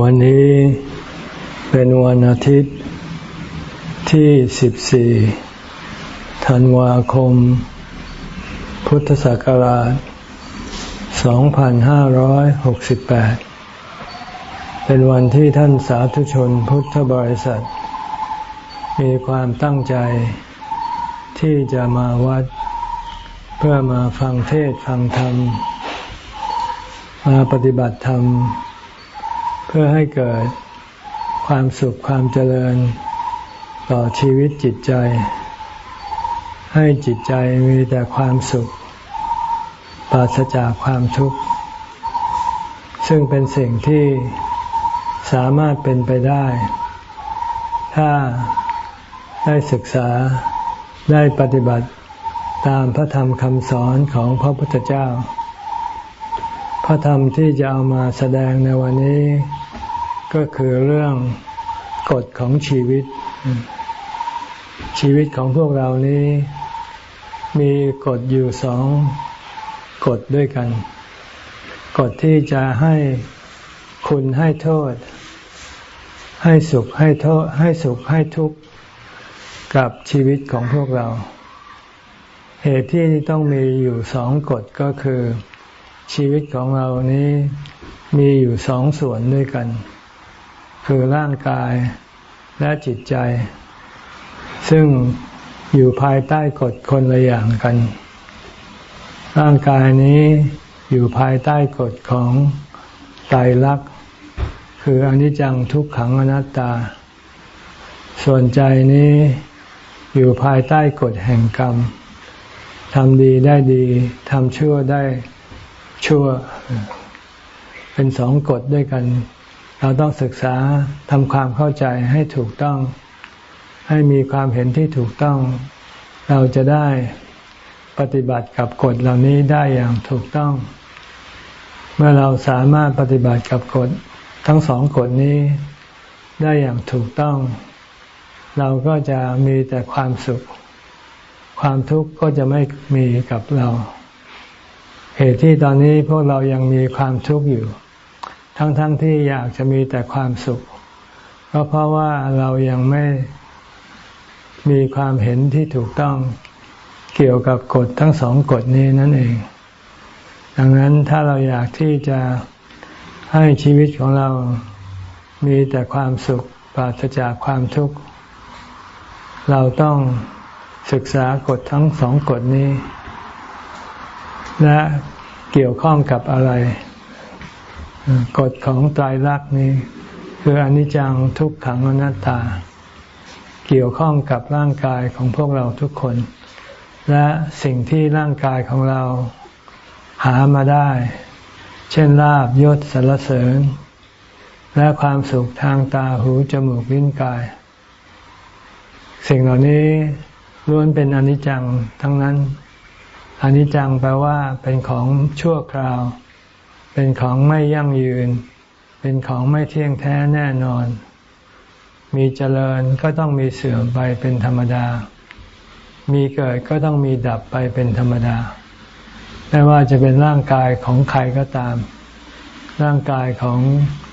วันนี้เป็นวันอาทิตย์ที่ 14 ธันวาคม พุทธศักราช 2568 เป็นวันที่ท่านสาธุชนพุทธบริษัท มีความตั้งใจที่จะมาวัด เพื่อมาฟังเทศฟังธรรม มาปฏิบัติธรรม เพื่อให้เกิดความสุขความเจริญต่อชีวิตจิตใจ ให้จิตใจมีแต่ความสุข ปราศจากความทุกข์ ซึ่งเป็นสิ่งที่สามารถเป็นไปได้ ถ้าได้ศึกษาได้ปฏิบัติตามพระธรรมคำสอนของพระพุทธเจ้า พระธรรมที่จะเอามาแสดงในวันนี้ ก็คือเรื่องกฎของชีวิต ชีวิตของพวกเรานี้ มีกฎอยู่สองกฎด้วยกัน กฎที่จะให้คุณให้โทษ ให้สุขให้โทษ ให้สุขให้ทุกข์กับชีวิตของพวกเรา เหตุที่ต้องมีอยู่สองกฎก็คือ ชีวิตของเรานี้มีอยู่สองส่วนด้วยกัน คือร่างกายและจิตใจ ซึ่งอยู่ภายใต้กฎคนละอย่างกัน ร่างกายนี้อยู่ภายใต้กฎของไตรลักษณ์คืออนิจจังทุกขังอนัตตา ส่วนใจนี้อยู่ภายใต้กฎแห่งกรรมทำดีได้ดีทำชั่วได้ชั่ว เป็นสองกฎด้วยกัน เราต้องศึกษาทำความเข้าใจให้ถูกต้อง ให้มีความเห็นที่ถูกต้อง เราจะได้ปฏิบัติกับกฎเหล่านี้ได้อย่างถูกต้อง เมื่อเราสามารถปฏิบัติกับกฎทั้งสองกฎนี้ได้อย่างถูกต้อง เราก็จะมีแต่ความสุข ความทุกข์ก็จะไม่มีกับเรา เหตุที่ตอนนี้พวกเรายังมีความทุกข์อยู่ ทั้งๆทที่อยากจะมีแต่ความสุข ก็เพราะว่าเรายังไม่มีความเห็นที่ถูกต้องเกี่ยวกับกฎทั้งสองกฎนี้นั่นเอง ดังนั้นถ้าเราอยากที่จะให้ชีวิตของเรามีแต่ความสุขปราศจากความทุกข์ เราต้องศึกษากฎทั้งสองกฎนี้ และเกี่ยวข้องกับอะไร กฎของตายรักนี้ คืออนิจจังทุกขังอนัตตา เกี่ยวข้องกับร่างกายของพวกเราทุกคน และสิ่งที่ร่างกายของเราหามาได้ เช่นลาบยศสรรเสริญ และความสุขทางตาหูจมูกลิ้นกาย สิ่งเหล่านี้ล้วนเป็นอนิจจังทั้งนั้นอนิจจังแปลว่าเป็นของชั่วคราว เป็นของไม่ยั่งยืน เป็นของไม่เที่ยงแท้แน่นอน มีเจริญก็ต้องมีเสื่อมไปเป็นธรรมดา มีเกิดก็ต้องมีดับไปเป็นธรรมดา ไม่ว่าจะเป็นร่างกายของใครก็ตาม ร่างกายของ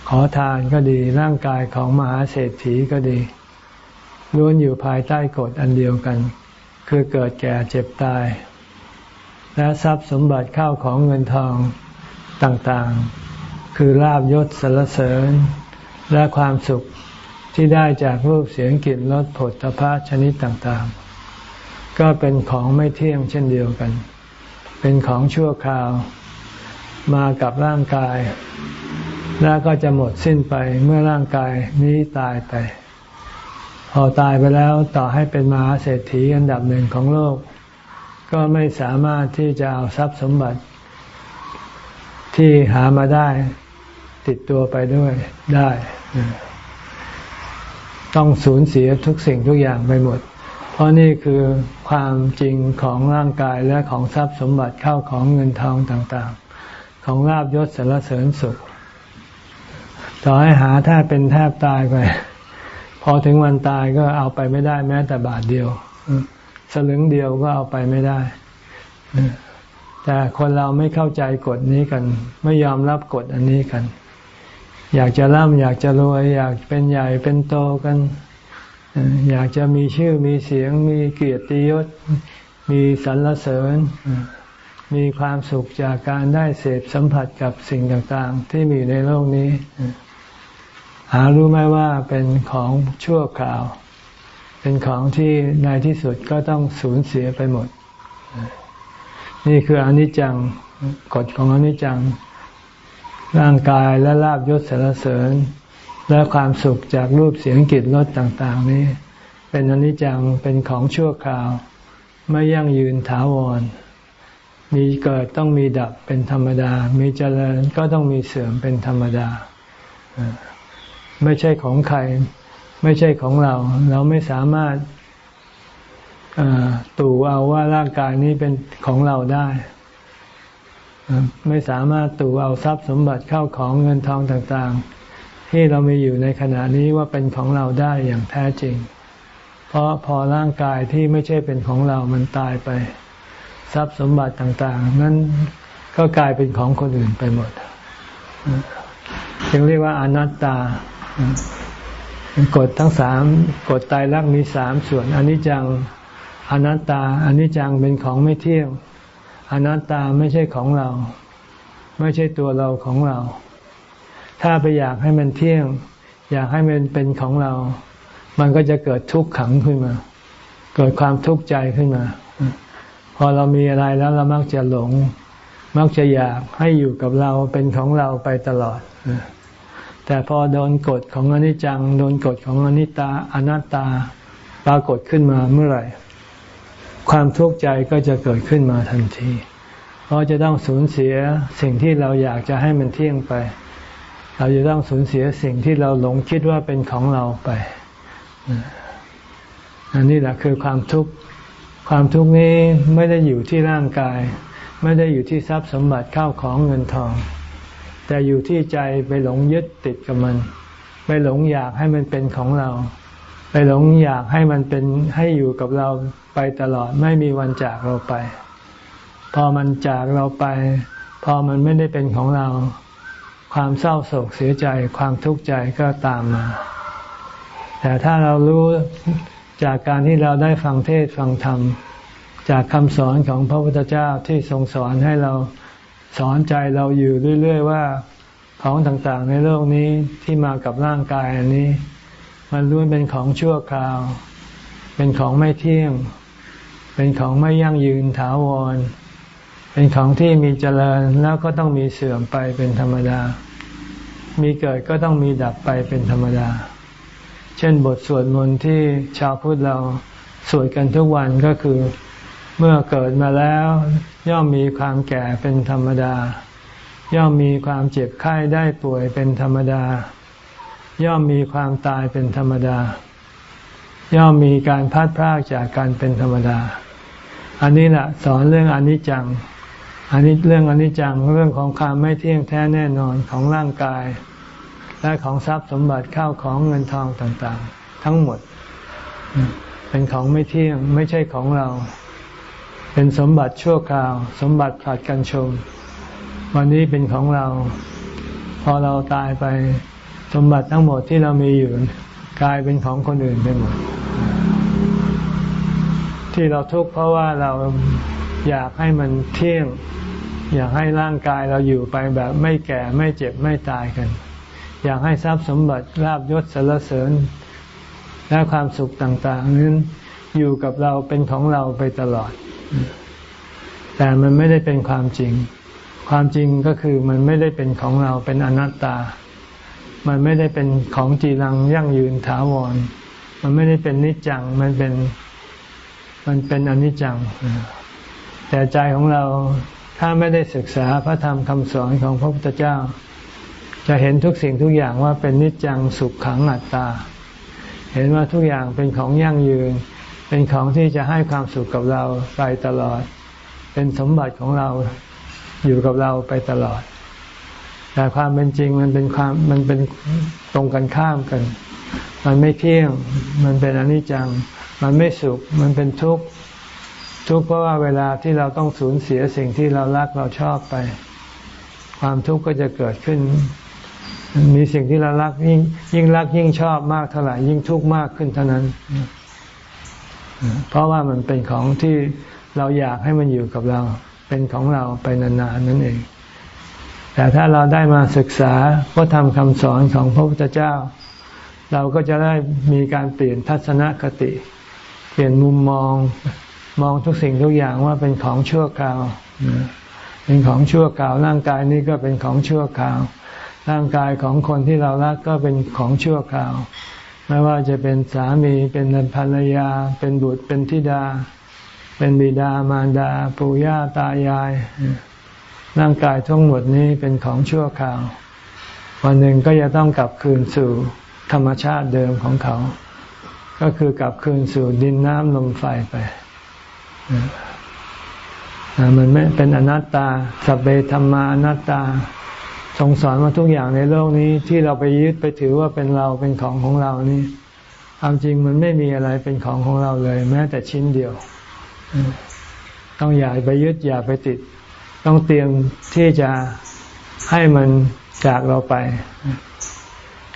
ขอทานก็ดี ร่างกายของมหาเศรษฐีก็ดีล้วนอยู่ภายใต้กฎอันเดียวกัน คือเกิดแก่เจ็บตาย และทรัพย์สมบัติข้าวของเงินทอง ต่างๆ คือลาบยศสรรเสริญ และความสุขที่ได้จากรูปเสียงกลิ่นรสผลตภะชนิดต่างๆ ก็เป็นของไม่เที่ยงเช่นเดียวกัน เป็นของชั่วคราวมากับร่างกาย แล้วก็จะหมดสิ้นไปเมื่อร่างกายนี้ตายไป พอตายไปแล้วต่อให้เป็นมหาเศรษฐีอันดับหนึ่งของโลก ก็ไม่สามารถที่จะเอาทรัพย์สมบัติ ที่หามาได้ ติดตัวไปด้วยได้ ต้องสูญเสียทุกสิ่งทุกอย่างไปหมด เพราะนี่คือความจริงของร่างกายและของทรัพย์สมบัติเข้าของเงินทองต่างๆ ของลาบยศสารเสริญสุข ต่อให้หาแทบเป็นแทบตายไป พอถึงวันตายก็เอาไปไม่ได้แม้แต่บาทเดียวสลึงเดียวก็เอาไปไม่ได้ แต่คนเราไม่เข้าใจกฎนี้กัน ไม่ยอมรับกฎอันนี้กัน อยากจะร่ำอยากจะรวย อยากเป็นใหญ่เป็นโตกัน อยากจะมีชื่อมีเสียง มีเกียรติยศ มีสรรเสริญ มีความสุขจากการได้เสพสัมผัสกับสิ่งต่างๆ ที่มีในโลกนี้ หารู้ไหมว่าเป็นของชั่วคราว เป็นของที่ในที่สุดก็ต้องสูญเสียไปหมด นี่คืออนิจจังกฎของอนิจจัง ร่างกายและลาบยศสารเสริญ และความสุขจากรูปเสียงกลิ่นรสต่างๆ นี้ เป็นอนิจจังเป็นของชั่วคราว ไม่ยั่งยืนถาวร มีเกิดต้องมีดับเป็นธรรมดา มีเจริญก็ต้องมีเสื่อมเป็นธรรมดา ไม่ใช่ของใคร ไม่ใช่ของเรา เราไม่สามารถ ตู่เอาว่าร่างกายนี้เป็นของเราได้ ไม่สามารถตู่เอาทรัพย์สมบัติเข้าของเงินทองต่างๆ ที่เรามีอยู่ในขณะนี้ว่าเป็นของเราได้อย่างแท้จริง เพราะพอร่างกายที่ไม่ใช่เป็นของเรามันตายไป ทรัพย์สมบัติต่างๆ นั้นก็กลายเป็นของคนอื่นไปหมดจึงเรียกว่าอนัตตากฎทั้งสามกฎตายรักมีสามส่วนอนิจจัง อนัตตาอนิจจังเป็นของไม่เที่ยงอนัตตาไม่ใช่ของเรา ไม่ใช่ตัวเราของเรา ถ้าไปอยากให้มันเที่ยง อยากให้มันเป็นของเรา มันก็จะเกิดทุกข์ขังขึ้นมา เกิดความทุกข์ใจขึ้นมา พอเรามีอะไรแล้วเรามักจะหลง มักจะอยากให้อยู่กับเราเป็นของเราไปตลอด แต่พอโดนกฎของอนิจจัง โดนกฎของอนิตตาอนัตตาปรากฏขึ้นมาเมื่อไหร่ ความทุกข์ใจก็จะเกิดขึ้นมาทันที เพราะจะต้องสูญเสียสิ่งที่เราอยากจะให้มันเที่ยงไป เราจะต้องสูญเสียสิ่งที่เราหลงคิดว่าเป็นของเราไป อันนี้แหละคือความทุกข์ ความทุกข์นี้ไม่ได้อยู่ที่ร่างกาย ไม่ได้อยู่ที่ทรัพย์สมบัติเข้าของเงินทอง แต่อยู่ที่ใจไปหลงยึดติดกับมัน ไปหลงอยากให้มันเป็นของเรา ไปหลงอยากให้มันเป็นให้อยู่กับเราไปตลอดไม่มีวันจากเราไป พอมันจากเราไป พอมันไม่ได้เป็นของเรา ความเศร้าโศกเสียใจความทุกข์ใจก็ตามมา แต่ถ้าเรารู้จากการที่เราได้ฟังเทศฟังธรรม จากคำสอนของพระพุทธเจ้าที่ทรงสอนให้เราสอนใจเราอยู่เรื่อย ๆ ว่าของต่างๆ ในโลกนี้ที่มากับร่างกายอันนี้ มันล้วนเป็นของชั่วคราว เป็นของไม่เที่ยง เป็นของไม่ยั่งยืนถาวร เป็นของที่มีเจริญแล้วก็ต้องมีเสื่อมไปเป็นธรรมดา มีเกิดก็ต้องมีดับไปเป็นธรรมดา เช่นบทสวดมนต์ที่ชาวพุทธเราสวดกันทุกวันก็คือ เมื่อเกิดมาแล้ว ย่อมมีความแก่เป็นธรรมดา ย่อมมีความเจ็บไข้ได้ป่วยเป็นธรรมดา ย่อมมีความตายเป็นธรรมดา ย่อมมีการพัดพรากจากการเป็นธรรมดา อันนี้แหละสอนเรื่องอนิจจังอันนี้เรื่องอนิจจังเรื่องของความไม่เที่ยงแท้แน่นอนของร่างกาย และของทรัพย์สมบัติข้าวของเงินทองต่างๆ ทั้งหมด เป็นของไม่เที่ยงไม่ใช่ของเรา เป็นสมบัติชั่วคราว สมบัติขาดกันชม วันนี้เป็นของเรา พอเราตายไป สมบัติทั้งหมดที่เรามีอยู่กลายเป็นของคนอื่นไปหมด ที่เราทุกข์เพราะว่าเราอยากให้มันเที่ยง อยากให้ร่างกายเราอยู่ไปแบบไม่แก่ไม่เจ็บไม่ตายกัน อยากให้ทรัพย์สมบัติลาบยศสรรเสริญ และความสุขต่าง ๆ นั้นอยู่กับเราเป็นของเราไปตลอด แต่มันไม่ได้เป็นความจริง ความจริงก็คือมันไม่ได้เป็นของเราเป็นอนัตตา มันไม่ได้เป็นของจีรังยั่งยืนถาวร มันไม่ได้เป็นนิจจัง มันเป็น มันเป็นอนิจจัง แต่ใจของเราถ้าไม่ได้ศึกษาพระธรรมคำสอนของพระพุทธเจ้า จะเห็นทุกสิ่งทุกอย่างว่าเป็นนิจจังสุขขังอัตตา เห็นว่าทุกอย่างเป็นของยั่งยืน เป็นของที่จะให้ความสุขกับเราไปตลอด เป็นสมบัติของเราอยู่กับเราไปตลอด แต่ความเป็นจริงมันเป็นความมันเป็นตรงกันข้ามกัน มันไม่เที่ยง มันเป็นอนิจจัง มันไม่สุข มันเป็นทุกข์ ทุกข์เพราะว่าเวลาที่เราต้องสูญเสียสิ่งที่เรารักเราชอบไป ความทุกข์ก็จะเกิดขึ้น มีสิ่งที่เรารักยิ่งยิ่งรักยิ่งชอบมากเท่าไหร่ยิ่งทุกข์มากขึ้นเท่านั้น เพราะว่ามันเป็นของที่เราอยากให้มันอยู่กับเรา เป็นของเราไปนานๆนั่นเอง แต่ถ้าเราได้มาศึกษาพระธรรมคำสอนของพระพุทธเจ้า เราก็จะได้มีการเปลี่ยนทัศนคติ เปลี่ยนมุมมองมองทุกสิ่งทุกอย่างว่าเป็นของชั่วคราว เป็นของชั่วคราว ร่างกายนี้ก็เป็นของชั่วคราว ร่างกายของคนที่เรารักก็เป็นของชั่วคราว ไม่ว่าจะเป็นสามีเป็นภรรยา เป็นบุตรเป็นธิดา เป็นบิดามารดา ปู่ย่าตายาย ร่างกายทั้งหมดนี้เป็นของชั่วคราว วันหนึ่งก็จะต้องกลับคืนสู่ธรรมชาติเดิมของเขา ก็คือกลับคืนสู่ดินน้ำลมไฟไปมันไม่เป็นอนัตตาสเปธรรมานัตตาทรงสอนมาทุกอย่างในโลกนี้ที่เราไปยึดไปถือว่าเป็นเราเป็นของของเรานี่ความจริงมันไม่มีอะไรเป็นของของเราเลย แม้แต่ชิ้นเดียว ต้องอย่าไปยึดอย่าไปติด ต้องเตรียมที่จะให้มันจากเราไป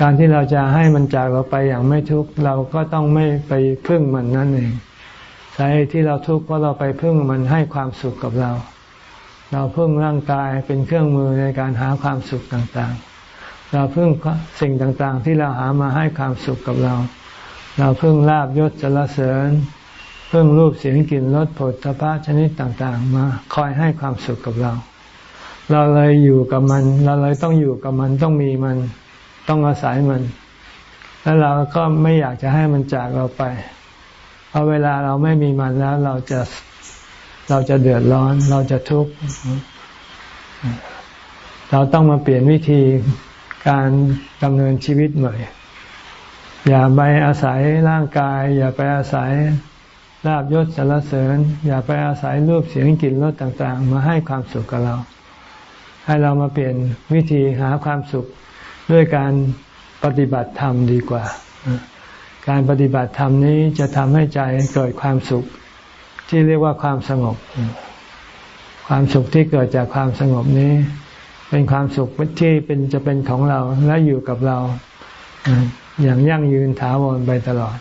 การที่เราจะให้มันจากเราไปอย่างไม่ทุกข์เราก็ต้องไม่ไปพึ่งมันนั่นเองสาเหตุที่เราทุกข์เพราะเราไปพึ่งมันให้ความสุขกับเรา เราพึ่งร่างกายเป็นเครื่องมือในการหาความสุขต่างๆ เราพึ่งสิ่งต่างๆ ที่เราหามาให้ความสุขกับเรา เราพึ่งลาบยศจรเสริญ พึ่งรูปเสียงกลิ่นรสผลทพะชนิดต่างๆ มา คอยให้ความสุขกับเรา เราเลยอยู่กับมัน เราเลยต้องอยู่กับมันต้องมีมันต้องอาศัยมัน แล้วเราก็ไม่อยากจะให้มันจากเราไปพอเวลาเราไม่มีมันแล้ว เราจะเราจะเดือดร้อน เราจะทุกข์เราต้องมาเปลี่ยนวิธีการดำเนินชีวิตใหม่ อย่าไปอาศัยร่างกาย อย่าไปอาศัย ลาบยศสารเสริญ อย่าไปอาศัยรูปเสียงกลิ่นรสต่างๆ มาให้ความสุขกับเรา ให้เรามาเปลี่ยนวิธีหาความสุขด้วยการปฏิบัติธรรมดีกว่า การปฏิบัติธรรมนี้จะทำให้ใจเกิดความสุขที่เรียกว่าความสงบ ความสุขที่เกิดจากความสงบนี้ เป็นความสุขที่เป็นจะเป็นของเราและอยู่กับเรา อย่างยั่งยืนถาวรไปตลอด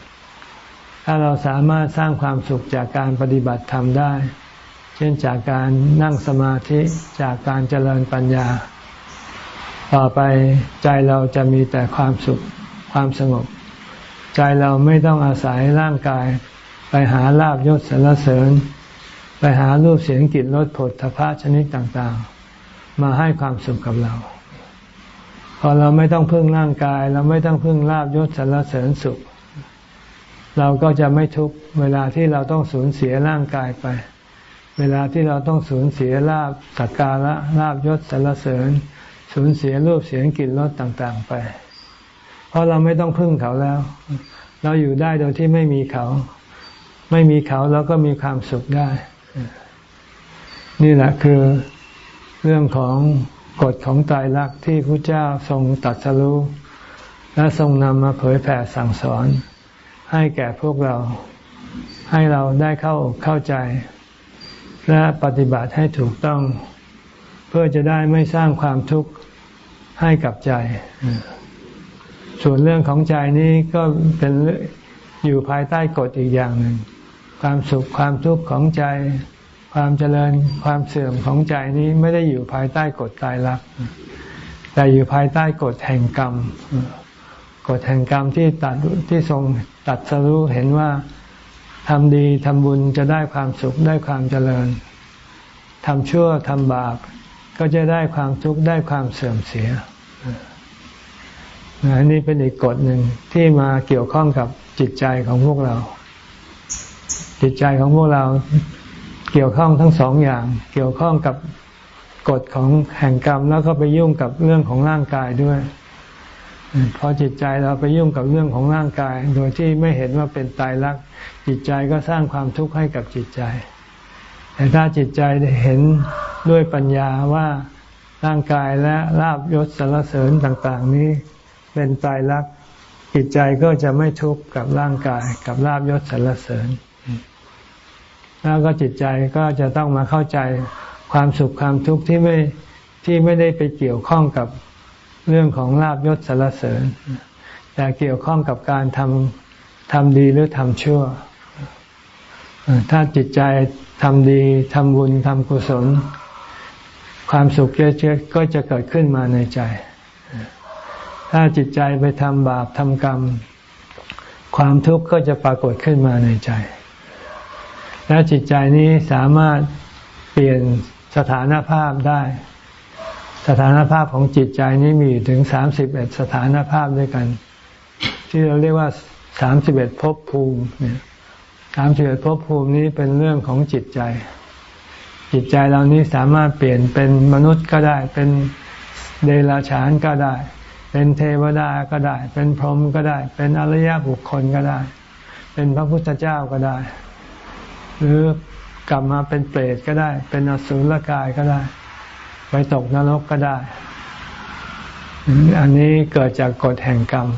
ถ้าเราสามารถสร้างความสุขจากการปฏิบัติธรรมได้ เช่นจากการนั่งสมาธิจากการเจริญปัญญา ต่อไปใจเราจะมีแต่ความสุขความสงบ ใจเราไม่ต้องอาศัยร่างกาย ไปหาลาบยศสรรเสริญ ไปหารูปเสียงกลิ่นรสผลทพะชนิดต่างๆ มาให้ความสุขกับเราพอเราไม่ต้องพึ่งร่างกาย เราไม่ต้องพึ่งลาบยศสรรเสริญสุข เราก็จะไม่ทุกเวลาที่เราต้องสูญเสียร่างกายไป เวลาที่เราต้องสูญเสียลาบสักการะลาบยศสรรเสริญ สูญเสียรูปเสียงกลิ่นรสต่างๆไป เพราะเราไม่ต้องพึ่งเขาแล้ว เราอยู่ได้โดยที่ไม่มีเขา ไม่มีเขาเราก็มีความสุขได้ นี่แหละคือเรื่องของกฎของตายรักที่พระเจ้าทรงตัดสรู้และทรงนำมาเผยแผ่สั่งสอน ให้แก่พวกเรา ให้เราได้เข้าเข้าใจ และปฏิบัติให้ถูกต้อง เพื่อจะได้ไม่สร้างความทุกข์ให้กับใจ ส่วนเรื่องของใจนี้ก็เป็นอยู่ภายใต้กฎอีกอย่างหนึ่ง ความสุขความทุกข์ของใจ ความเจริญความเสื่อมของใจนี้ไม่ได้อยู่ภายใต้กฎตายรักแต่อยู่ภายใต้กฎแห่งกรรม กฎแห่งกรรมที่ตัดที่ทรงตัดสรู้เห็นว่าทำดีทำบุญจะได้ความสุขได้ความเจริญทำชั่วทำบาปก็จะได้ความทุกข์ได้ความเสื่อมเสียอันนี้เป็นอีกกฎหนึ่งที่มาเกี่ยวข้องกับจิตใจของพวกเรา จิตใจของพวกเราเกี่ยวข้องทั้งสองอย่าง เกี่ยวข้องกับกฎของแห่งกรรมแล้วก็ไปยุ่งกับเรื่องของร่างกายด้วย พอจิตใจเราไปยุ่งกับเรื่องของร่างกาย โดยที่ไม่เห็นว่าเป็นตายรัก จิตใจก็สร้างความทุกข์ให้กับจิตใจ แต่ถ้าจิตใจเห็นด้วยปัญญาว่าร่างกายและลาบยศสารเสริญต่างๆ นี้เป็นตายรัก จิตใจก็จะไม่ทุกข์กับร่างกายกับลาบยศสรรเสริญ แล้วก็จิตใจก็จะต้องมาเข้าใจความสุขความทุกข์ที่ไม่ที่ไม่ได้ไปเกี่ยวข้องกับ เรื่องของลาบยศสารเสริญ แต่เกี่ยวข้องกับการทำทำดีหรือทำชั่ว ถ้าจิตใจทำดีทำบุญทำกุศล ความสุขเยอะๆก็จะเกิดขึ้นมาในใจ ถ้าจิตใจไปทำบาปทำกรรม ความทุกข์ก็จะปรากฏขึ้นมาในใจ และจิตใจนี้สามารถเปลี่ยนสถานภาพได้ สถานภาพของจิตใจนี้มีถึงสามสิบเอ็ดสถานภาพด้วยกัน ที่เราเรียกว่าสามสิบเอ็ดภพภูมิเนี่ยสามสิบเอ็ดภพภูมินี้เป็นเรื่องของจิตใจ จิตใจเรานี้สามารถเปลี่ยนเป็นมนุษย์ก็ได้ เป็นเดรัจฉานก็ได้ เป็นเทวดาก็ได้ เป็นพรหมก็ได้ เป็นอริยบุคคลก็ได้ เป็นพระพุทธเจ้าก็ได้ หรือกลับมาเป็นเปรตก็ได้ เป็นอสุรกายก็ได้ ไปตกนรกก็ได้ อันนี้เกิดจากกฎแห่งกรรม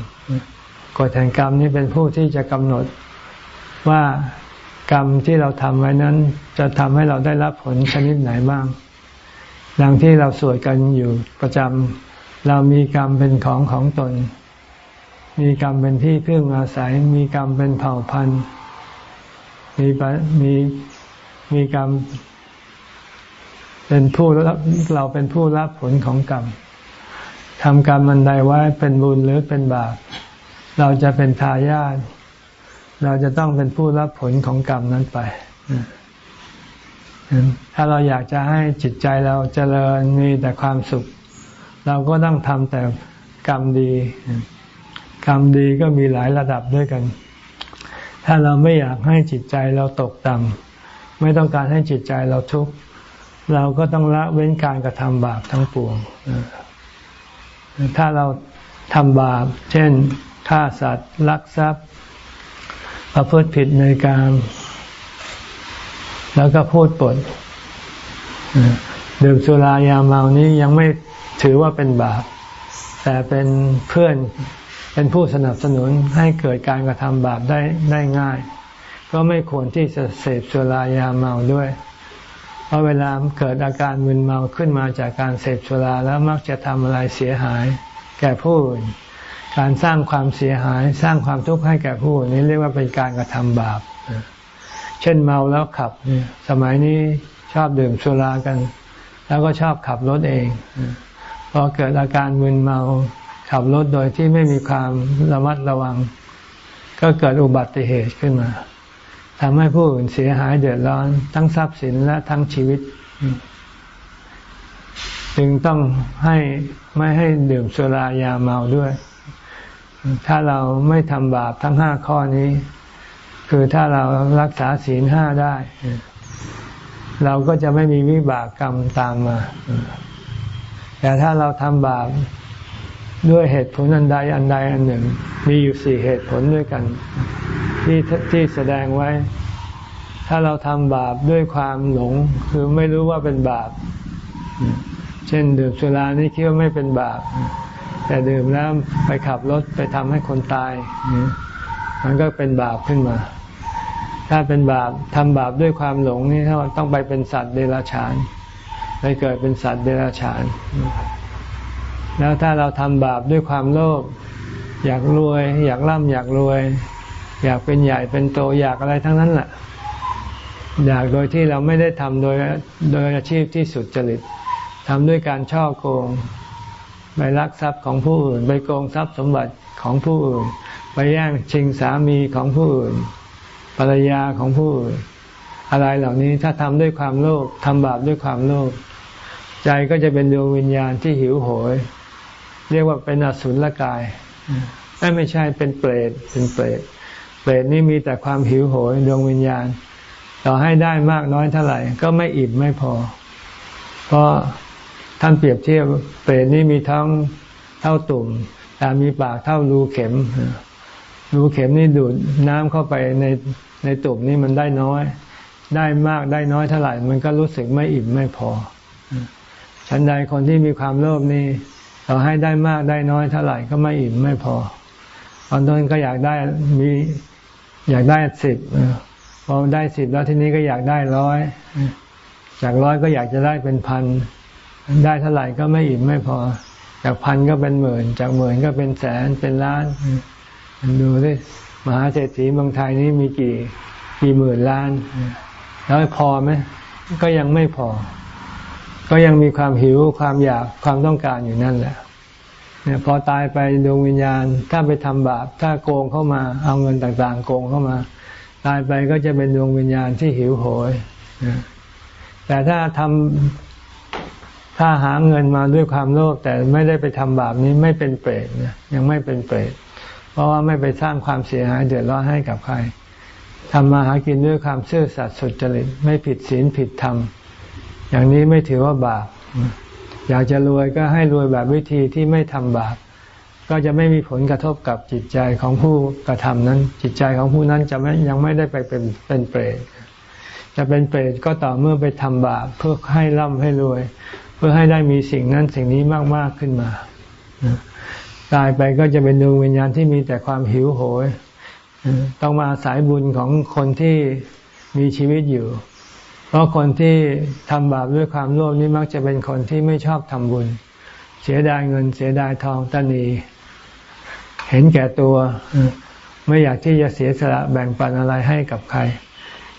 กฎแห่งกรรมนี้เป็นผู้ที่จะกำหนดว่ากรรมที่เราทำไว้นั้น จะทำให้เราได้รับผลชนิดไหนบ้าง ดังที่เราสวดกันอยู่ประจำเรามีกรรมเป็นของของตน มีกรรมเป็นที่พึ่งอาศัย มีกรรมเป็นเผ่าพันธุ์ มีมีมีกรรม เป็นผู้รับเราเป็นผู้รับผลของกรรมทำกรรมมันใดไว้เป็นบุญหรือเป็นบาป เราจะเป็นทายาทเราจะต้องเป็นผู้รับผลของกรรมนั้นไป ถ้าเราอยากจะให้จิตใจเราเจริญมีแต่ความสุข เราก็ต้องทำแต่กรรมดี กรรมดีก็มีหลายระดับด้วยกัน ถ้าเราไม่อยากให้จิตใจเราตกต่ำไม่ต้องการให้จิตใจเราทุกข์ เราก็ต้องละเว้นการกระทำบาปทั้งปวง ถ้าเราทำบาป เช่นฆ่าสัตว์ ลักทรัพย์ ประพฤติผิดในการแล้วก็พูดปดดื่มสุรายาเมานี้ยังไม่ถือว่าเป็นบาป แต่เป็นเพื่อนเป็นผู้สนับสนุนให้เกิดการกระทำบาปได้ได้ง่าย ก็ไม่ควรที่จะเสพสุรายาเมาด้วย ราะเวลาเกิดอาการมึนเมาขึ้นมาจากการเสพสุราแล้วมักจะทำอะไรเสียหาย แก่ผู้อื่น การสร้างความเสียหายสร้างความทุกข์ให้แก่ผู้นี้เรียกว่าเป็นการกระทำบาป เช่นเมาแล้วขับ สมัยนี้ชอบดื่มสุรากัน แล้วก็ชอบขับรถเอง พอเกิดอาการมึนเมาขับรถโดยที่ไม่มีความระมัดระวัง ก็เกิดอุบัติเหตุขึ้นมา ทำให้ผู้อื่นเสียหายเดือดร้อน ทั้งทรัพย์สินและทั้งชีวิต จึงต้องให้ไม่ให้ดื่มสุรายาเมาด้วย ถ้าเราไม่ทำบาปทั้งห้าข้อนี้ คือถ้าเรารักษาศีลห้าได้ เราก็จะไม่มีวิบากกรรมตามมา แต่ถ้าเราทำบาปด้วยเหตุผลอันใดอันใดอันหนึ่ง มีอยู่สี่เหตุผลด้วยกัน ที่ที่แสดงไว้ ถ้าเราทำบาปด้วยความหลง คือไม่รู้ว่าเป็นบาป เช่นดื่มสุรานี่คิดว่าไม่เป็นบาป แต่ดื่มแล้วไปขับรถไปทำให้คนตาย มันก็เป็นบาปขึ้นมา ถ้าเป็นบาปทำบาปด้วยความหลงนี่ถ้าต้องไปเป็นสัตว์เดรัจฉานไปเกิดเป็นสัตว์เดรัจฉาน แล้วถ้าเราทำบาปด้วยความโลภอยากรวย อยากร่ำอยากรวย อยากเป็นใหญ่เป็นโตอยากอะไรทั้งนั้นแหละอยากโดยที่เราไม่ได้ทำโดยโดยอาชีพที่สุดจริตทำด้วยการช่อโกงไปลักทรัพย์ของผู้อื่น ไปโกงทรัพย์สมบัติของผู้อื่น ไปแย่งชิงสามีของผู้อื่น ภรรยาของผู้อื่น อะไรเหล่านี้ถ้าทำด้วยความโลภทำบาปด้วยความโลภใจก็จะเป็นดวงวิญญาณที่หิวโหย เรียกว่าเป็นอสุรกายไม่ไม่ใช่เป็นเปรตเป็นเปรต เปรตนี่มีแต่ความหิวโหยดวงวิญญาณ ต่อให้ได้มากน้อยเท่าไหร่ ก็ไม่อิ่มไม่พอ เพราะท่านเปรียบเทียบเปรตนี่มีท้องเท่าตุ่มแต่มีปากเท่ารูเข็มรูเข็มนี่ดูดน้ำเข้าไปในในตุ่มนี่มันได้น้อย ได้มากได้น้อยเท่าไหร่ มันก็รู้สึกไม่อิ่มไม่พอฉันใดคนที่มีความโลภนี่เราให้ได้มากได้น้อยเท่าไหร่ก็ไม่อิ่มไม่พอตอนต้นก็อยากได้มี อยากได้สิบพอได้สิบแล้วทีนี้ก็อยากได้ร้อยจากร้อยก็อยากจะได้เป็นพันได้เท่าไหร่ก็ไม่อิ่มไม่พอ จากพันก็เป็นหมื่น จากหมื่นก็เป็นแสนเป็นล้านดูดิมหาเศรษฐีเมืองไทยนี้มีกี่กี่หมื่นล้าน แล้วพอไหมก็ยังไม่พอ ก็ยังมีความหิวความอยากความต้องการอยู่นั่นแหละ เนี่ยพอตายไปดวงวิญญาณ ถ้าไปทำบาป ถ้าโกงเข้ามา เอาเงินต่างๆ โกงเข้ามา ตายไปก็จะเป็นดวงวิญญาณที่หิวโหยแต่ถ้าทำถ้าหาเงินมาด้วยความโลภแต่ไม่ได้ไปทำบาปนี้ไม่เป็นเปรตนะยังไม่เป็นเปรตเพราะว่าไม่ไปสร้างความเสียหายเดือดร้อนให้กับใครทำมาหากินด้วยความซื่อสัตย์สุจริตไม่ผิดศีลผิดธรรม อย่างนี้ไม่ถือว่าบาป อยากจะรวยก็ให้รวยแบบวิธีที่ไม่ทำบาป ก็จะไม่มีผลกระทบกับจิตใจของผู้กระทำนั้น จิตใจของผู้นั้นจะไม่ยังไม่ได้ไปเป็นเป็นเปรตจะเป็นเปรตก็ต่อเมื่อไปทำบาปเพื่อให้ร่ำให้รวย เพื่อให้ได้มีสิ่งนั้นสิ่งนี้มากๆขึ้นมาตายไปก็จะเป็นดวงวิญญาณที่มีแต่ความหิวโหยต้องมาสายบุญของคนที่มีชีวิตอยู่ เพราะคนที่ทำบาปด้วยความโลภนี้มักจะเป็นคนที่ไม่ชอบทำบุญ เสียดายเงินเสียดายทองตันี เห็นแก่ตัว ไม่อยากที่จะเสียสละแบ่งปันอะไรให้กับใคร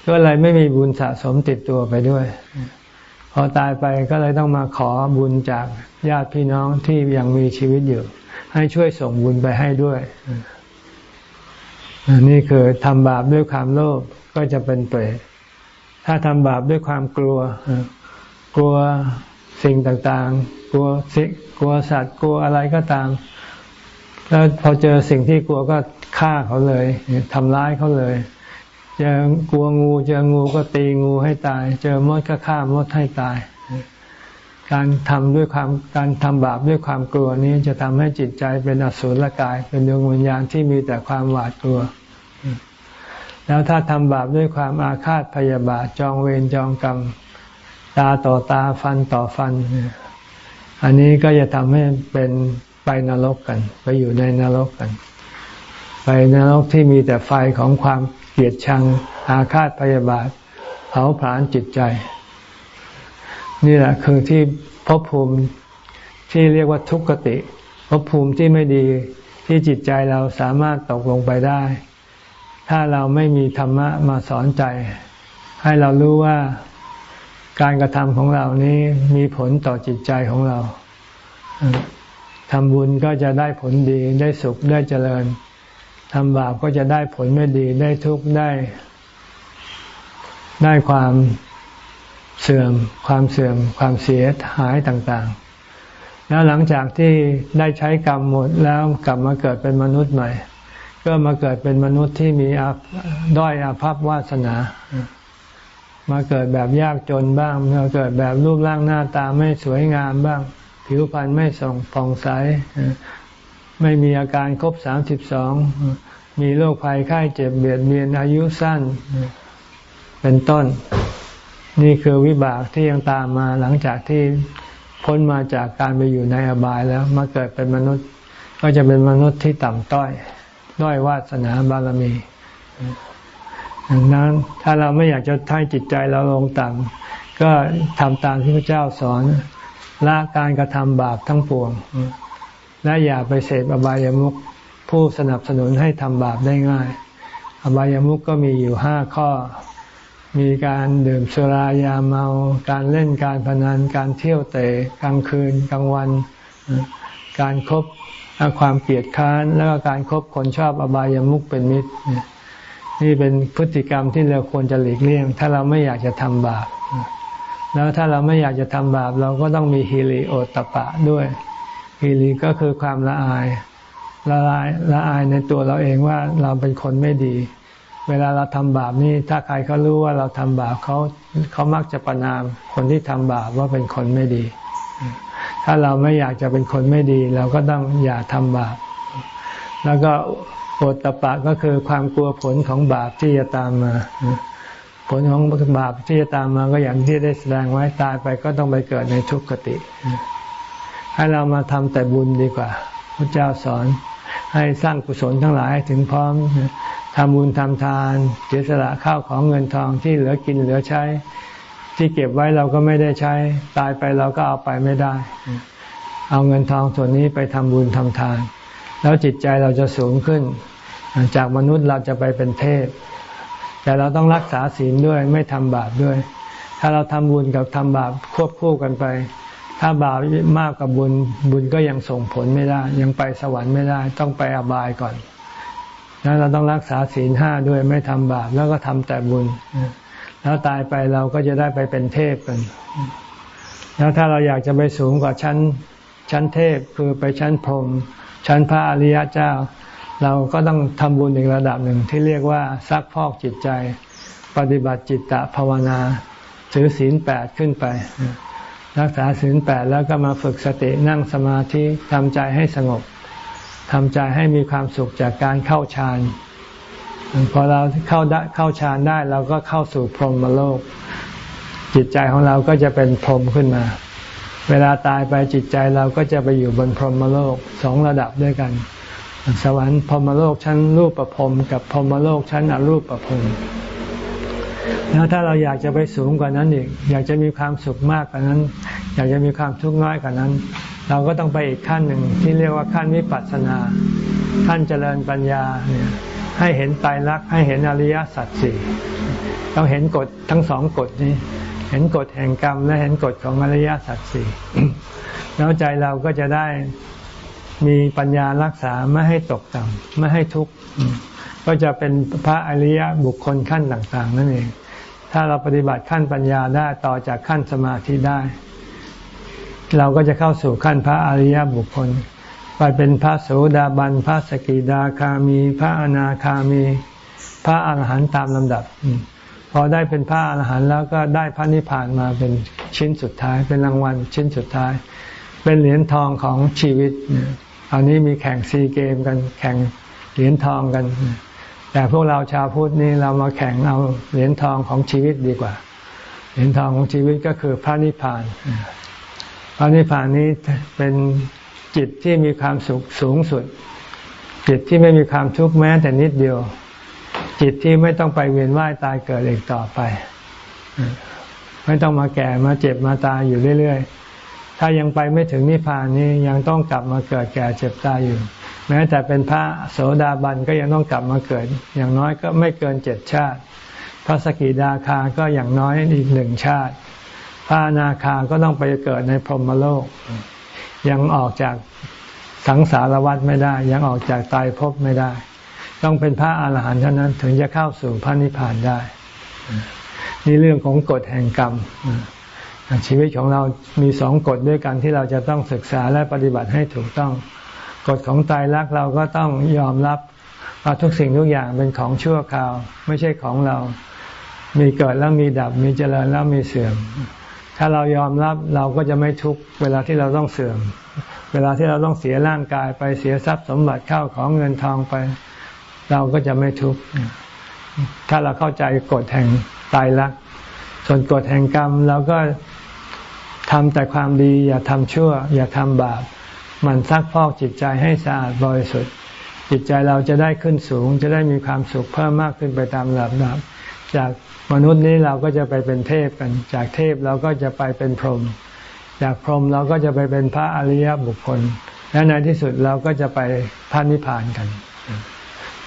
ก็เลยไม่มีบุญสะสมติดตัวไปด้วย พอตายไปก็เลยต้องมาขอบุญจากญาติพี่น้องที่ยังมีชีวิตอยู่ ให้ช่วยส่งบุญไปให้ด้วยนี่คือทำบาปด้วยความโลภก็จะเป็นเปรต ถ้าทำบาปด้วยความกลัว กลัวสิ่งต่างๆ กลัวสิกลัวสัตว์ กลัวอะไรก็ตาม แล้วพอเจอสิ่งที่กลัวก็ฆ่าเขาเลยทำร้ายเขาเลย เจอกลัวงู เจองูก็ตีงูให้ตาย เจอมดก็ฆ่ามดให้ตาย การทำด้วยความการทำบาปด้วยความกลัวนี้จะทำให้จิตใจเป็นอสุรกาย เป็นดวงวิญญาณที่มีแต่ความหวาดกลัว แล้วถ้าทำบาปด้วยความอาฆาตพยาบาทจองเวรจองกรรม ตาต่อตาฟันต่อฟัน อันนี้ก็จะทำให้เป็นไปนรกกัน ไปอยู่ในนรกกัน ไปนรกที่มีแต่ไฟของความเกลียดชังอาฆาตพยาบาทเผาผลาญจิตใจ นี่แหละคือที่ภพภูมิที่เรียกว่าทุกขติภพภูมิที่ไม่ดีที่จิตใจเราสามารถตกลงไปได้ ถ้าเราไม่มีธรรมะมาสอนใจ ให้เรารู้ว่าการกระทำของเรานี้มีผลต่อจิตใจของเราทำบุญก็จะได้ผลดีได้สุขได้เจริญทำบาปก็จะได้ผลไม่ดีได้ทุกข์ได้ ได้ความเสื่อม ความเสื่อม ความเสียหายต่างๆ แล้วหลังจากที่ได้ใช้กรรมหมดแล้วกลับมาเกิดเป็นมนุษย์ใหม่ ก็มาเกิดเป็นมนุษย์ที่มีด้อยอาภัพวาสนา มาเกิดแบบยากจนบ้าง มาเกิดแบบรูปร่างหน้าตาไม่สวยงามบ้าง ผิวพรรณไม่ส่องผ่องใส ไม่มีอาการครบสามสิบสอง มีโรคภัยไข้เจ็บเบียดเบียนอายุสั้น เป็นต้น นี่คือวิบากที่ยังตามมาหลังจากที่พ้นมาจากการไปอยู่ในอบายแล้ว มาเกิดเป็นมนุษย์ ก็จะเป็นมนุษย์ที่ต่ำต้อย ด้อยวาสนาบารมีดังนั้นถ้าเราไม่อยากจะให้จิตใจเราลงต่ำก็ทำตามที่พระเจ้าสอนละการกระทำบาปทั้งปวง และอย่าไปเสพอบายามุขผู้สนับสนุนให้ทำบาปได้ง่าย อบายามุขก็มีอยู่ห้าข้อ มีการดื่มสุรายาเมา การเล่นการพนัน การเที่ยวเตะกลางคืนกลางวัน การครบ ความเกลียดค้าน แล้วก็การครบคนชอบอบายามุขเป็นมิตร นี่เป็นพฤติกรรมที่เราควรจะหลีกเลี่ยง ถ้าเราไม่อยากจะทำบาปแล้วถ้าเราไม่อยากจะทำบาปเราก็ต้องมีฮิริโอตปะด้วยฮิริก็คือความละอายละอายละอายในตัวเราเองว่าเราเป็นคนไม่ดี เวลาเราทำบาปนี่ถ้าใครเขารู้ว่าเราทำบาปเขาเขามักจะประนามคนที่ทำบาปว่าเป็นคนไม่ดี ถ้าเราไม่อยากจะเป็นคนไม่ดี เราก็ต้องอย่าทำบาป แล้วก็โอตตะปะก็คือความกลัวผลของบาปที่จะตามมา ผลของบาปที่จะตามมาก็อย่างที่ได้แสดงไว้ตายไปก็ต้องไปเกิดในทุกขติ ให้เรามาทำแต่บุญดีกว่าพระเจ้าสอนให้สร้างกุศลทั้งหลายถึงพร้อมทำบุญทำทานเสียสละข้าวของเงินทองที่เหลือกินเหลือใช้ ที่เก็บไว้เราก็ไม่ได้ใช้ ตายไปเราก็เอาไปไม่ได้ เอาเงินทองส่วนนี้ไปทำบุญทำทาน แล้วจิตใจเราจะสูงขึ้น จากมนุษย์เราจะไปเป็นเทพ แต่เราต้องรักษาศีลด้วยไม่ทำบาปด้วย ถ้าเราทำบุญกับทำบาปควบคู่กันไป ถ้าบาปมากกว่าบุญบุญก็ยังส่งผลไม่ได้ ยังไปสวรรค์ไม่ได้ ต้องไปอบายก่อนแล้วเราต้องรักษาศีลห้าด้วยไม่ทำบาปแล้วก็ทำแต่บุญ แล้วตายไปเราก็จะได้ไปเป็นเทพกัน แล้วถ้าเราอยากจะไปสูงกว่าชั้นชั้นเทพคือไปชั้นพรหมชั้นพระอริยเจ้า เราก็ต้องทำบุญอีกระดับหนึ่งที่เรียกว่าซักพอกจิตใจ ปฏิบัติจิตตภาวนาถือศีลแปดขึ้นไป รักษาศีลแปดแล้วก็มาฝึกสตินั่งสมาธิทำใจให้สงบทำใจให้มีความสุขจากการเข้าฌาน พอเราเข้าเข้าฌานได้เราก็เข้าสู่พรหมโลก จิตใจของเราก็จะเป็นพรหมขึ้นมา เวลาตายไปจิตใจเราก็จะไปอยู่บนพรหมโลกสองระดับด้วยกัน สวรรค์พรหมโลกชั้นรูปประพรมกับพรหมโลกชั้นอรูปประพรมแล้วถ้าเราอยากจะไปสูงกว่านั้นอีก อยากจะมีความสุขมากกว่านั้น อยากจะมีความทุกข์น้อยกว่านั้น เราก็ต้องไปอีกขั้นหนึ่งที่เรียกว่าขั้นวิปัสสนา ขั้นเจริญปัญญาเนี่ย ให้เห็นไตรลักษณ์ให้เห็นอริยสัจสี่ต้องเห็นกฎทั้งสองกฎนี้ เห็นกฎแห่งกรรมและเห็นกฎของอริยสัจสี่แล้วใจเราก็จะได้มีปัญญารักษาไม่ให้ตกต่ำไม่ให้ทุกข์ก็จะเป็นพระอริยบุคคลขั้นต่าง ๆ นั่นเอง ถ้าเราปฏิบัติขั้นปัญญาได้ต่อจากขั้นสมาธิได้ เราก็จะเข้าสู่ขั้นพระอริยบุคคล ไปเป็นพระโสดาบัน พระสกิดาคามี พระอนาคามี พระอาหารหันต์ตามลำดับ พอได้เป็นพระอาหารหันต์แล้วก็ได้พระนิพพานมาเป็นชิ้นสุดท้าย เป็นรางวัลชิ้นสุดท้าย เป็นเหรียญทองของชีวิต อันนี้มีแข่งซีเกมกันแข่งเหรียญทองกัน แต่พวกเราชาวพุทธนี่เรามาแข่งเอาเหรียญทองของชีวิตดีกว่า เหรียญทองของชีวิตก็คือพระนิพพานพระนิพพานนี้เป็น จิตที่มีความสุขสูงสุด จิตที่ไม่มีความทุกข์แม้แต่นิดเดียว จิตที่ไม่ต้องไปเวียนว่ายตายเกิดอีกต่อไป ไม่ต้องมาแก่มาเจ็บมาตายอยู่เรื่อยๆ ถ้ายังไปไม่ถึงนิพพานนี้ยังต้องกลับมาเกิดแก่เจ็บตายอยู่ แม้แต่เป็นพระโสดาบันก็ยังต้องกลับมาเกิด อย่างน้อยก็ไม่เกินเจ็ดชาติ พระสกิดาคาก็อย่างน้อยอีกหนึ่งชาติพระนาคาก็ต้องไปเกิดในพรหมโลก ยังออกจากสังสารวัฏไม่ได้ ยังออกจากตายภพไม่ได้ ต้องเป็นพระอาหารหันต์เท่านั้นถึงจะเข้าสู่พระนิพพานได้ นี่เรื่องของกฎแห่งกรรมชีวิตของเรามีสองกฎด้วยกันที่เราจะต้องศึกษาและปฏิบัติให้ถูกต้อง กฎของตายรักเราก็ต้องยอมรับว่าทุกสิ่งทุกอย่างเป็นของชั่วคราว ไม่ใช่ของเรา มีเกิดแล้วมีดับมีเจริญแล้วมีเสื่อม ถ้าเรายอมรับเราก็จะไม่ทุกเวลาที่เราต้องเสื่อม เวลาที่เราต้องเสียร่างกายไปเสียทรัพย์สมบัติเข้าของเงินทองไป เราก็จะไม่ทุกข์ถ้าเราเข้าใจกฎแห่งตายรักส่วนกฎแห่งกรรมเราก็ทำแต่ความดี อย่าทำชั่ว อย่าทำบาป มันซักพอกจิตใจให้สะอาดบริสุทธิ์ จิตใจเราจะได้ขึ้นสูง จะได้มีความสุขเพิ่มมากขึ้นไปตามลำดับ จากมนุษย์นี้เราก็จะไปเป็นเทพกัน จากเทพเราก็จะไปเป็นพรหมจากพรหมเราก็จะไปเป็นพระอริยบุคคล และในที่สุดเราก็จะไปพระนิพพานกัน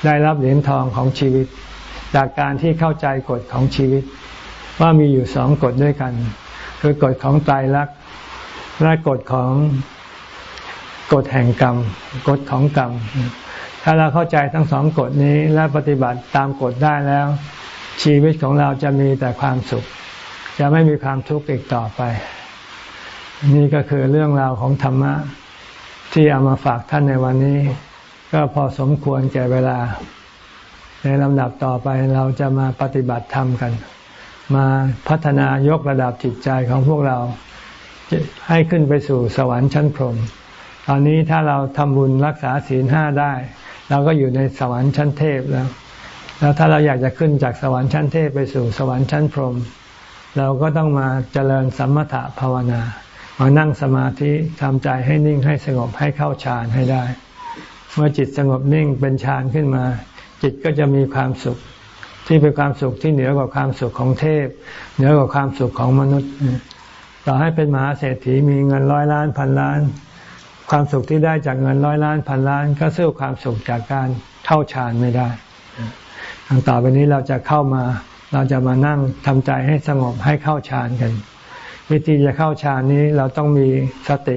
ได้รับเหรียญทองของชีวิต จากการที่เข้าใจกฎของชีวิต ว่ามีอยู่สองกฎด้วยกัน คือกฎของตายรักและกฎของกฎแห่งกรรม กฎของกรรม ถ้าเราเข้าใจทั้งสองกฎนี้และปฏิบัติตามกฎได้แล้ว ชีวิตของเราจะมีแต่ความสุข จะไม่มีความทุกข์อีกต่อไป นี่ก็คือเรื่องราวของธรรมะ ที่เอามาฝากท่านในวันนี้ ก็พอสมควรแก่เวลา ในลำดับต่อไปเราจะมาปฏิบัติธรรมกัน มาพัฒนายกระดับจิตใจของพวกเรา ให้ขึ้นไปสู่สวรรค์ชั้นพรหมตอนนี้ถ้าเราทำบุญรักษาศีลห้าได้ เราก็อยู่ในสวรรค์ชั้นเทพแล้ว แล้วถ้าเราอยากจะขึ้นจากสวรรค์ชั้นเทพไปสู่สวรรค์ชั้นพรหมเราก็ต้องมาเจริญสัมมถะภาวนามานั่งสมาธิทำใจให้นิ่งให้สงบให้เข้าฌานให้ได้ เมื่อจิตสงบนิ่งเป็นฌานขึ้นมา จิตก็จะมีความสุขที่เป็นความสุขที่เหนือกว่าความสุขของเทพ เหนือกว่าความสุขของมนุษย์ ต่อให้เป็นมหาเศรษฐีมีเงินร้อยล้านพันล้าน ความสุขที่ได้จากเงินร้อยล้านพันล้าน ก็สู้ความสุขจากการเข้าฌานไม่ได้ ทางต่อไปนี้เราจะเข้ามาเราจะมานั่งทำใจให้สงบให้เข้าฌานกัน วิธีจะเข้าฌานนี้เราต้องมีสติ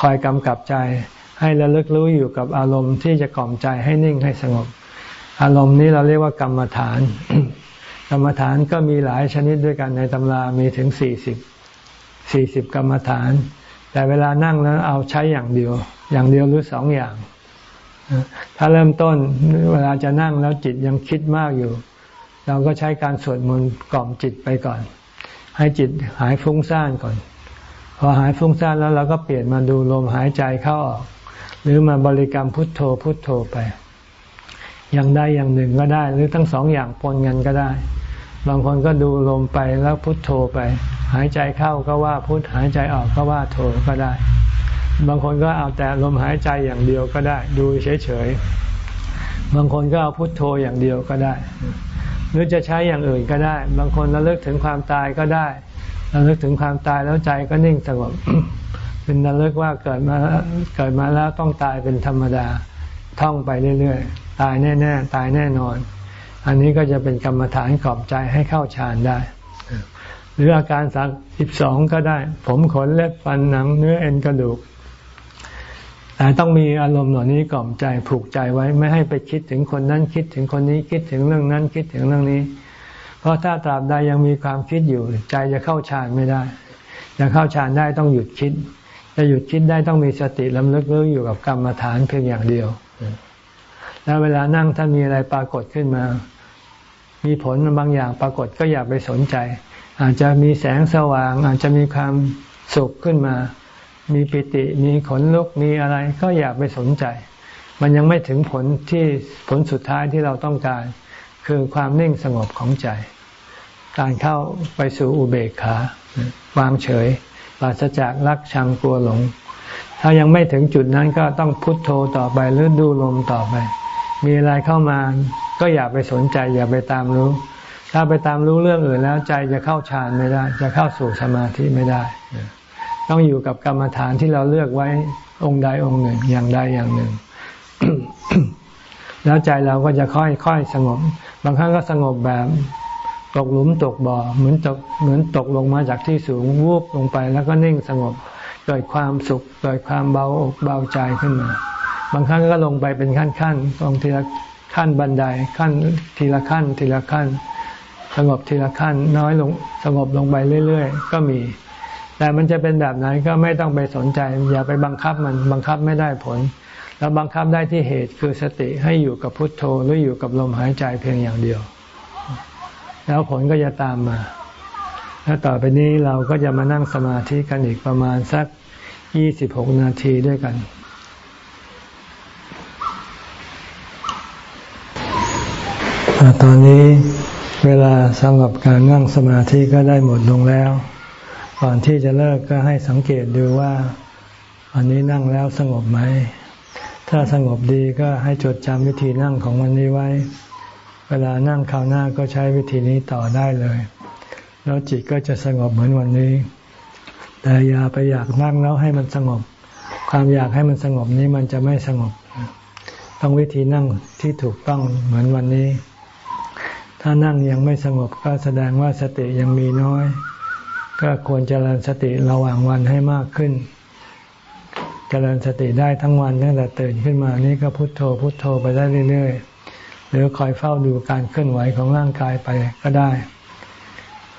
คอยกำกับใจ ให้ระลึกรู้อยู่กับอารมณ์ที่จะกล่อมใจให้นิ่งให้สงบ อารมณ์นี้เราเรียกว่ากรรมฐาน กรรมฐานก็มีหลายชนิดด้วยกันในตำรามีถึงสี่สิบสี่สิบกรรมฐาน แต่เวลานั่งแล้วเอาใช้อย่างเดียว อย่างเดียวหรือสองอย่าง ถ้าเริ่มต้นเวลาจะนั่งแล้วจิตยังคิดมากอยู่ เราก็ใช้การสวดมนต์กล่อมจิตไปก่อน ให้จิตหายฟุ้งซ่านก่อน พอหายฟุ้งซ่านแล้วเราก็เปลี่ยนมาดูลมหายใจเข้าออก หรือมาบริกรรมพุทโธพุทโธไป อย่างใดอย่างหนึ่งก็ได้ หรือทั้งสองอย่างปนกันก็ได้ บางคนก็ดูลมไปแล้วพุทโธไป หายใจเข้าก็ว่าพุทหายใจออกก็ว่าโธก็ได้ บางคนก็เอาแต่ลมหายใจอย่างเดียวก็ได้ ดูเฉยๆ บางคนก็เอาพุทโธอย่างเดียวก็ได้ หรือจะใช้อย่างอื่นก็ได้ บางคนระลึกถึงความตายก็ได้ระลึกถึงความตายแล้วใจก็นิ่งสงบ เป็นระลึกว่าเกิดมาเกิดมาแล้วต้องตายเป็นธรรมดา ท่องไปเรื่อยๆ ตายแน่ๆ ตายแน่นอน อันนี้ก็จะเป็นกรรมฐานกรอบใจให้เข้าฌานได้หรืออาการสักสิบสองก็ได้ ผมขนเล็บฟันหนังเนื้อเอ็นกระดูก แต่ต้องมีอารมณ์เหล่านี้กล่อมใจผูกใจไว้ไม่ให้ไปคิดถึงคนนั้นคิดถึงคนนี้คิดถึงเรื่องนั้นคิดถึงเรื่องนี้ เพราะถ้าตราบใดยังมีความคิดอยู่ ใจจะเข้าฌานไม่ได้จะเข้าฌานได้ต้องหยุดคิด จะหยุดคิดได้ต้องมีสติลำลึกรู้อยู่กับกรรมฐานเพียงอย่างเดียว แล้วเวลานั่งถ้ามีอะไรปรากฏขึ้นมา มีผลบางอย่างปรากฏก็อย่าไปสนใจ อาจจะมีแสงสว่าง อาจจะมีความสุขขึ้นมา มีปิติมีขนลุกมีอะไร ก็อย่าไปสนใจ มันยังไม่ถึงผลที่ผลสุดท้ายที่เราต้องการ คือความนิ่งสงบของใจ การเข้าไปสู่อุเบกขาวางเฉยปราศจากรักชังกลัวหลง ถ้ายังไม่ถึงจุดนั้นก็ต้องพุทโธต่อไปหรือดูลมต่อไป มีอะไรเข้ามาก็อย่าไปสนใจ อย่าไปตามรู้ ถ้าไปตามรู้เรื่องอื่นแล้วใจจะเข้าฌานไม่ได้ จะเข้าสู่สมาธิไม่ได้ ต้องอยู่กับกรรมฐานที่เราเลือกไว้องค์ใดองค์หนึ่ง อย่างใดอย่างหนึ่ง แล้วใจเราก็จะค่อยๆสงบ บางครั้งก็สงบแบบตกหลุมตกบ่อเหมือนตกเหมือนตกลงมาจากที่สูงวูบลงไปแล้วก็นิ่งสงบเกิดความสุขเกิดความเบาอกเบาใจขึ้นมา บางครั้งก็ลงไปเป็นขั้นๆลงทีละขั้นบันไดขั้นทีละขั้นทีละขั้น สงบทีละขั้น น้อยลงสงบลงไปเรื่อย ๆ ก็มี แต่มันจะเป็นแบบไหนก็ไม่ต้องไปสนใจ อย่าไปบังคับมันบังคับไม่ได้ผล แล้วบังคับได้ที่เหตุคือสติให้อยู่กับพุทโธหรืออยู่กับลมหายใจเพียงอย่างเดียว แล้วผลก็จะตามมา แล้วต่อไปนี้เราก็จะมานั่งสมาธิกันอีกประมาณสักยี่สิบหกนาทีด้วยกันตอนนี้เวลาสำหรับการนั่งสมาธิก็ได้หมดลงแล้ว ก่อนที่จะเลิกก็ให้สังเกตดูว่าวันนี้นั่งแล้วสงบไหม ถ้าสงบดีก็ให้จดจำวิธีนั่งของวันนี้ไว้ เวลานั่งคราวหน้าก็ใช้วิธีนี้ต่อได้เลย แล้วจิตก็จะสงบเหมือนวันนี้ แต่อย่าไปอยากนั่งแล้วให้มันสงบ ความอยากให้มันสงบนี้มันจะไม่สงบ ต้องวิธีนั่งที่ถูกต้องเหมือนวันนี้ ถ้านั่งยังไม่สงบก็แสดงว่าสติยังมีน้อย ก็ควรเจริญสติระหว่างวันให้มากขึ้น เจริญสติได้ทั้งวันตั้งแต่ตื่นขึ้นมานี่ก็พุโทโธ พุโทโธไปได้เรื่อยๆ หรือคอยเฝ้าดูการเคลื่อนไหวของร่างกายไปก็ได้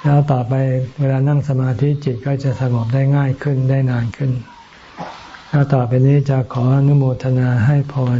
แล้วต่อไปเวลานั่งสมาธิจิตก็จะสงบได้ง่ายขึ้นได้นานขึ้น แล้วต่อไปนี้จะขออนุโมทนาให้พร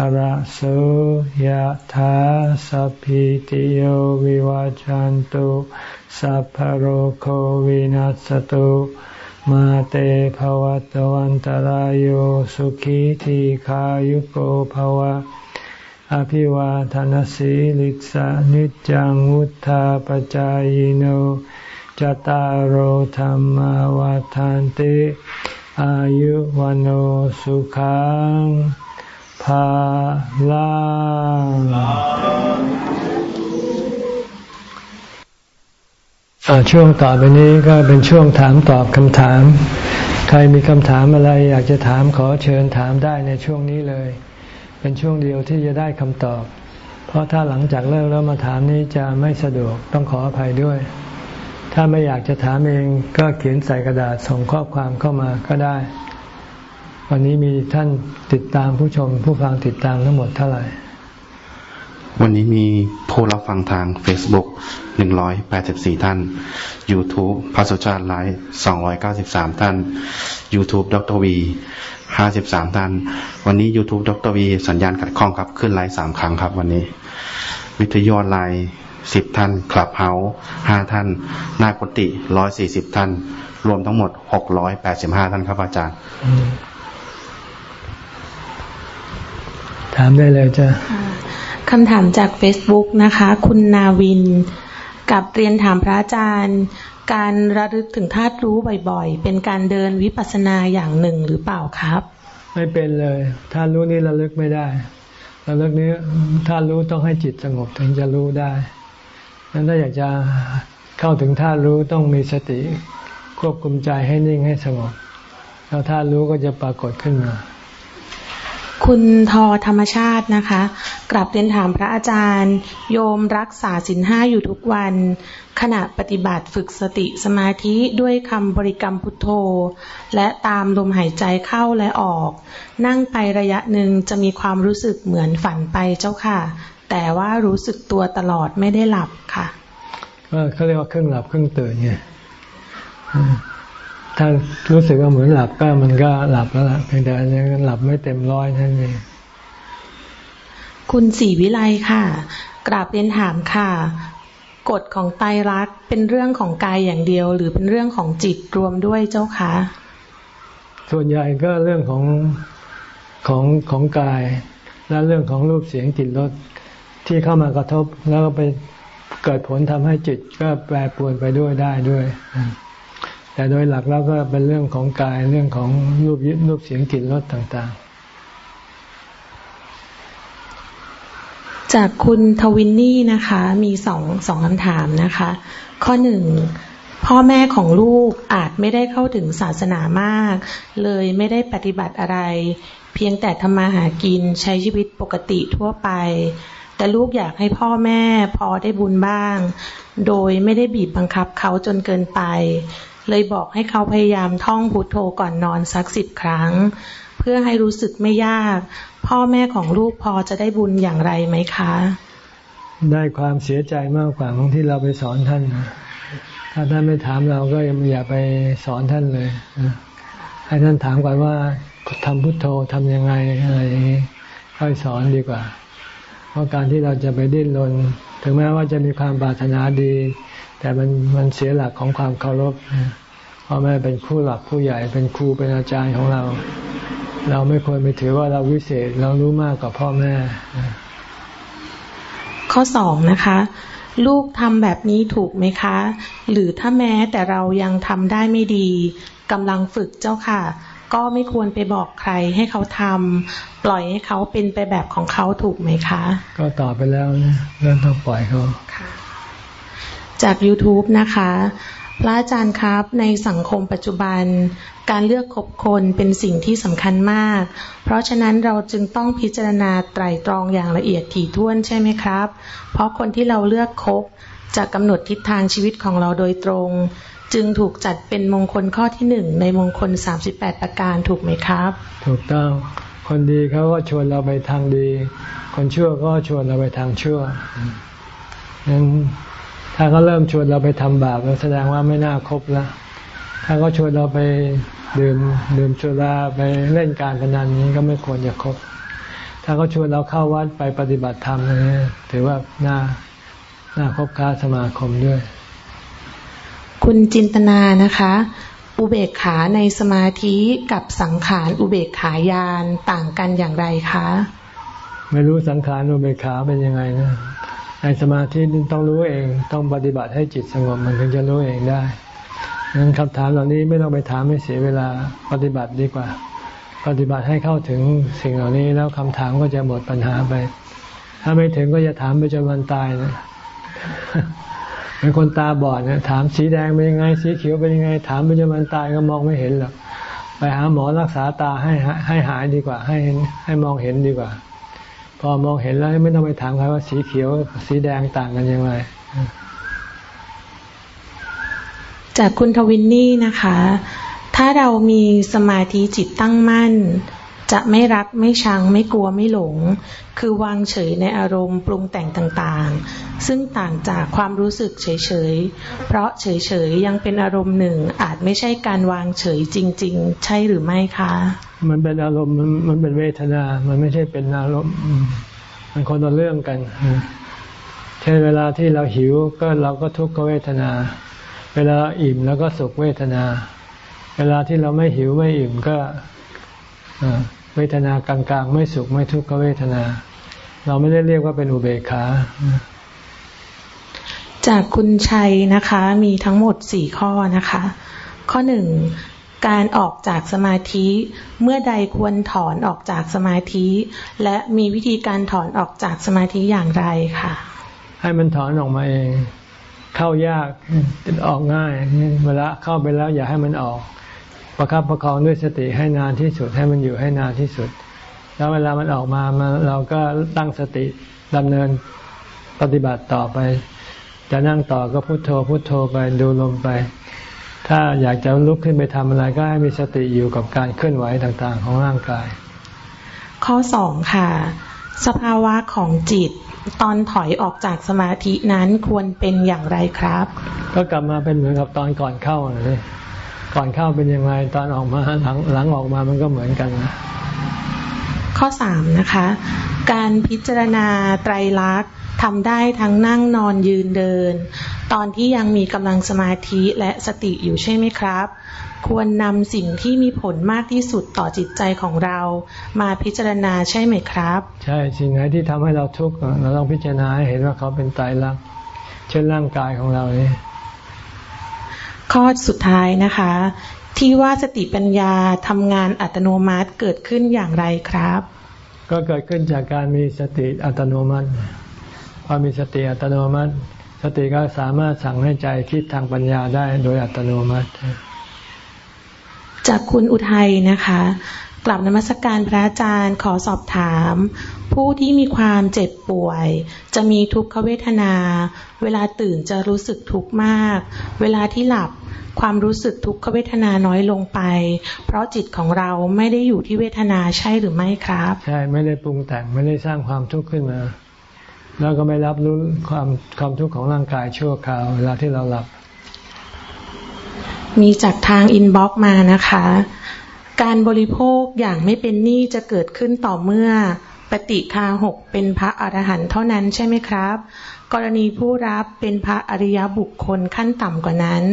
อระโสยธาสัพพิติโยวิวาจันตุสัพพโรโควินัสตุมาเตภวัตวันตารโยสุขีทีขายุโกภวะ อภิวาทานสีลิสานิจังวุธาปจายโนจตารโหธรรมวาทานติ อายุวันโอสุขัง ภาลังช่วงต่อไปนี้ก็เป็นช่วงถามตอบคำถาม ใครมีคำถามอะไรอยากจะถามขอเชิญถามได้ในช่วงนี้เลย เป็นช่วงเดียวที่จะได้คำตอบ เพราะถ้าหลังจากเลิกแล้วมาถามนี้จะไม่สะดวกต้องขออภัยด้วย ถ้าไม่อยากจะถามเองก็เขียนใส่กระดาษส่งข้อความเข้ามาก็ได้ วันนี้มีท่านติดตามผู้ชม ผู้ฟังติดตามทั้งหมดเท่าไหร่ วันนี้มีผู้รับฟังทาง Facebook 184 ท่าน YouTube พระสุชาติไลฟ์293 ท่าน YouTube ดรวี53 ท่าน วันนี้ YouTube ดรวีสัญญาณขัดข้องครับ ขึ้นไลฟ์3ครั้งครับ วันนี้ วิทยออนไลน์สิบท่านคลับเฮาส์ห้าท่านนากุติร้อยสี่สิบท่าน รวมทั้งหมดหกร้อยแปดสิบห้าท่านครับอาจารย์ ถามได้เลยจ้ะคำถามจาก Facebook นะคะ คุณนาวิน กับเรียนถามพระอาจารย์ การระลึกถึงธาตุรู้บ่อยๆ เป็นการเดินวิปัสสนาอย่างหนึ่งหรือเปล่าครับ ไม่เป็นเลยธาตุรู้นี่ระลึกไม่ได้ระลึกนี้ธาตุรู้ต้องให้จิตสงบถึงจะรู้ได้นั้นถ้าอยากจะเข้าถึงท่ารู้ต้องมีสติ ควบคุมใจให้นิ่งให้สงบแล้วท่ารู้ก็จะปรากฏขึ้นมา คุณทอธรรมชาตินะคะ กลับเรียนถามพระอาจารย์ โยมรักษาสินห้าอยู่ทุกวัน ขณะปฏิบัติฝึกสติสมาธิด้วยคำบริกรรมพุทโธ และตามลมหายใจเข้าและออก นั่งไประยะหนึ่งจะมีความรู้สึกเหมือนฝันไปเจ้าค่ะ แต่ว่ารู้สึกตัวตลอดไม่ได้หลับค่ะเขาเรียกว่าเครึ่องหลับเครึ่องตื่นไง ถ้ารู้สึกว่าเหมือนหลับก็มันก็หลับแล้วล่ะเพียงแต่ยังหลับไม่เต็มร้อยนั่นเองคุณศรีวิไลค่ะ กราบเรียนถามค่ะ กฎของไตรักเป็นเรื่องของกายอย่างเดียว หรือเป็นเรื่องของจิตรวมด้วยเจ้าคะส่วนใหญ่ก็เรื่องของของของกาย และเรื่องของรูปเสียงกลิ่นรสที่เข้ามากระทบแล้วก็ไปเกิดผลทำให้จิตก็แปรปรวนไปด้วยได้ด้วย แต่โดยหลักแล้วก็เป็นเรื่องของกายเรื่องของรูปยึดรูปเสียงกลิ่นรสต่างๆ จากคุณทวินนี่นะคะ มีสองสองคำถามนะคะ ข้อหนึ่งพ่อแม่ของลูกอาจไม่ได้เข้าถึงศาสนามาก เลยไม่ได้ปฏิบัติอะไร เพียงแต่ทำมาหากินใช้ชีวิตปกติทั่วไป แต่ลูกอยากให้พ่อแม่พอได้บุญบ้าง โดยไม่ได้บีบบังคับเขาจนเกินไป เลยบอกให้เขาพยายามท่องพุทโธก่อนนอนสักสิบครั้ง เพื่อให้รู้สึกไม่ยาก พ่อแม่ของลูกพอจะได้บุญอย่างไรไหมคะ ได้ความเสียใจมากกว่าของที่เราไปสอนท่านถ้าท่านไม่ถามเราก็อย่าไปสอนท่านเลยให้ท่านถามก่อนว่าทำพุทโธทำยังไงอะไรอย่างนี้ค่อยสอนดีกว่า เพราะการที่เราจะไปดิ้นรนถึงแม้ว่าจะมีความปรารถนาดี แต่มันมันเสียหลักของความเคารพพ่อแม่เป็นคู่หลักผู้ใหญ่เป็นครูเป็นอาจารย์ของเรา เราไม่ควรไปถือว่าเราวิเศษเรารู้มากกว่าพ่อแม่ ข้อสองนะคะ ลูกทำแบบนี้ถูกไหมคะ หรือถ้าแม้แต่เรายังทำได้ไม่ดีกำลังฝึกเจ้าค่ะ ก็ไม่ควรไปบอกใครให้เขาทำปล่อยให้เขาเป็นไปแบบของเขาถูกไหมคะ ก็ตอบไปแล้วนะเรื่องต้องปล่อยเขา จาก YouTube นะคะ พระอาจารย์ครับในสังคมปัจจุบัน การเลือกคบคนเป็นสิ่งที่สำคัญมาก เพราะฉะนั้นเราจึงต้องพิจารณาไตรตรองอย่างละเอียดถี่ถ้วนใช่ไหมครับ เพราะคนที่เราเลือกคบจะกำหนดทิศทางชีวิตของเราโดยตรง จึงถูกจัดเป็นมงคลข้อที่หนึ่งในมงคลสามสิบแปดประการถูกไหมครับ ถูกต้องคนดีเขาก็ชวนเราไปทางดี คนชั่วก็ชวนเราไปทางชั่วนั้น ถ้าเขาเริ่มชวนเราไปทำบาปแสดงว่าไม่น่าคบแล้วถ้าเขาชวนเราไปดื่มดื่มสุราไปเล่นการพนันนี้ก็ไม่ควรจะคบ ถ้าเขาชวนเราเข้าวัดไปปฏิบัติธรรมนี่ถือว่าน่าน่าคบค้าสมาคมด้วย คุณจินตนานะคะ อุเบกขาในสมาธิกับสังขารอุเบกขายานต่างกันอย่างไรคะ ไม่รู้สังขารอุเบกขาเป็นยังไงนะ ในสมาธิต้องรู้เองต้องปฏิบัติให้จิตสงบมันถึงจะรู้เองได้งั้นคำถามเหล่านี้ไม่ต้องไปถามให้เสียเวลาปฏิบัติดีกว่า ปฏิบัติให้เข้าถึงสิ่งเหล่านี้แล้วคำถามก็จะหมดปัญหาไป ถ้าไม่ถึงก็จะถามไปจนวันตายนะเป็นคนตาบอดเนะถามสีแดงเป็นยังไง สีเขียวเป็นยังไง ถามไปจนวันตายก็มองไม่เห็นหรอกไปหาหมอรักษาตาให้ให้หายดีกว่า ให้ให้มองเห็นดีกว่า พอมองเห็นแล้วไม่ต้องไปถามใครว่าสีเขียวสีแดงต่างกันยังไงจากคุณทวินนี่นะคะ ถ้าเรามีสมาธิจิตตั้งมั่น จะไม่รักไม่ชังไม่กลัวไม่หลง คือวางเฉยในอารมณ์ปรุงแต่งต่างๆ ซึ่งต่างจากความรู้สึกเฉยๆ เพราะเฉยๆยังเป็นอารมณ์หนึ่งอาจไม่ใช่การวางเฉยจริง ๆ ใช่หรือไม่คะ มันเป็นอารมณ์มันเป็นเวทนา มันไม่ใช่เป็นอารมณ์มันคนละเรื่องกันเช่นเวลาที่เราหิวก็เราก็ทุกขเวทนา เวลาอิ่มแล้วก็สุขเวทนา เวลาที่เราไม่หิวไม่อิ่มก็เวทนากลางๆ ไม่สุขไม่ทุกขเวทนา เราไม่ได้เรียกว่าเป็นอุเบกขา จากคุณชัยนะคะ มีทั้งหมดสี่ข้อนะคะ ข้อหนึ่ง การออกจากสมาธิ เมื่อใดควรถอนออกจากสมาธิ และมีวิธีการถอนออกจากสมาธิอย่างไรค่ะ ให้มันถอนออกมาเอง เข้ายากออกง่ายเวลาเข้าไปแล้วอย่าให้มันออก ประคับประคองด้วยสติให้นานที่สุดให้มันอยู่ให้นานที่สุด แล้วเวลามันออกมามาเราก็ตั้งสติดำเนินปฏิบัติต่อไป จะนั่งต่อก็พุโทโธพุโทโธไปดูลมไป ถ้าอยากจะลุกขึ้นไปทำอะไรก็ให้มีสติอยู่กับการเคลื่อนไหวต่างๆ ของร่างกาย ข้อสองค่ะ สภาวะของจิตตอนถอยออกจากสมาธินั้นควรเป็นอย่างไรครับ ก็กลับมาเป็นเหมือนกับตอนก่อนเข้าเลยก่อนเข้าเป็นยังไงตอนออกมาหลังหลังออกมามันก็เหมือนกันนะข้อสามนะคะ การพิจารณาไตรลักษณ์ ทำได้ทั้งนั่งนอนยืนเดิน ตอนที่ยังมีกำลังสมาธิและสติอยู่ใช่ไหมครับ ควรนำสิ่งที่มีผลมากที่สุดต่อจิตใจของเรา มาพิจารณาใช่ไหมครับ ใช่สิ่งไหนที่ทำให้เราทุกข์เราต้องพิจารณาให้เห็นว่าเขาเป็นตายรักเช่นร่างกายของเรานี่ข้อสุดท้ายนะคะ ที่ว่าสติปัญญาทำงานอัตโนมัติเกิดขึ้นอย่างไรครับ ก็เกิดขึ้นจากการมีสติอัตโนมัติ พอมีสติอัตโนมัติ สติก็สามารถสั่งให้ใจคิดทางปัญญาได้โดยอัตโนมัติ จากคุณอุทัยนะคะกลับนมัสกการพระอาจารย์ขอสอบถาม ผู้ที่มีความเจ็บป่วย จะมีทุกขเวทนา เวลาตื่นจะรู้สึกทุกข์มาก เวลาที่หลับความรู้สึกทุกขเวทนาน้อยลงไป เพราะจิตของเราไม่ได้อยู่ที่เวทนาใช่หรือไม่ครับ ใช่ไม่ได้ปรุงแต่งไม่ได้สร้างความทุกข์ขึ้นมา แล้วก็ไม่รับรู้ความความทุกข์ของร่างกายชั่วคราวเวลาที่เราหลับ มีจากทาง inbox มานะคะ การบริโภคอย่างไม่เป็นหนี้จะเกิดขึ้นต่อเมื่อปฏิคาหกเป็นพระอรหันต์เท่านั้นใช่ไหมครับ กรณีผู้รับเป็นพระอริยบุคคลขั้นต่ำกว่านั้น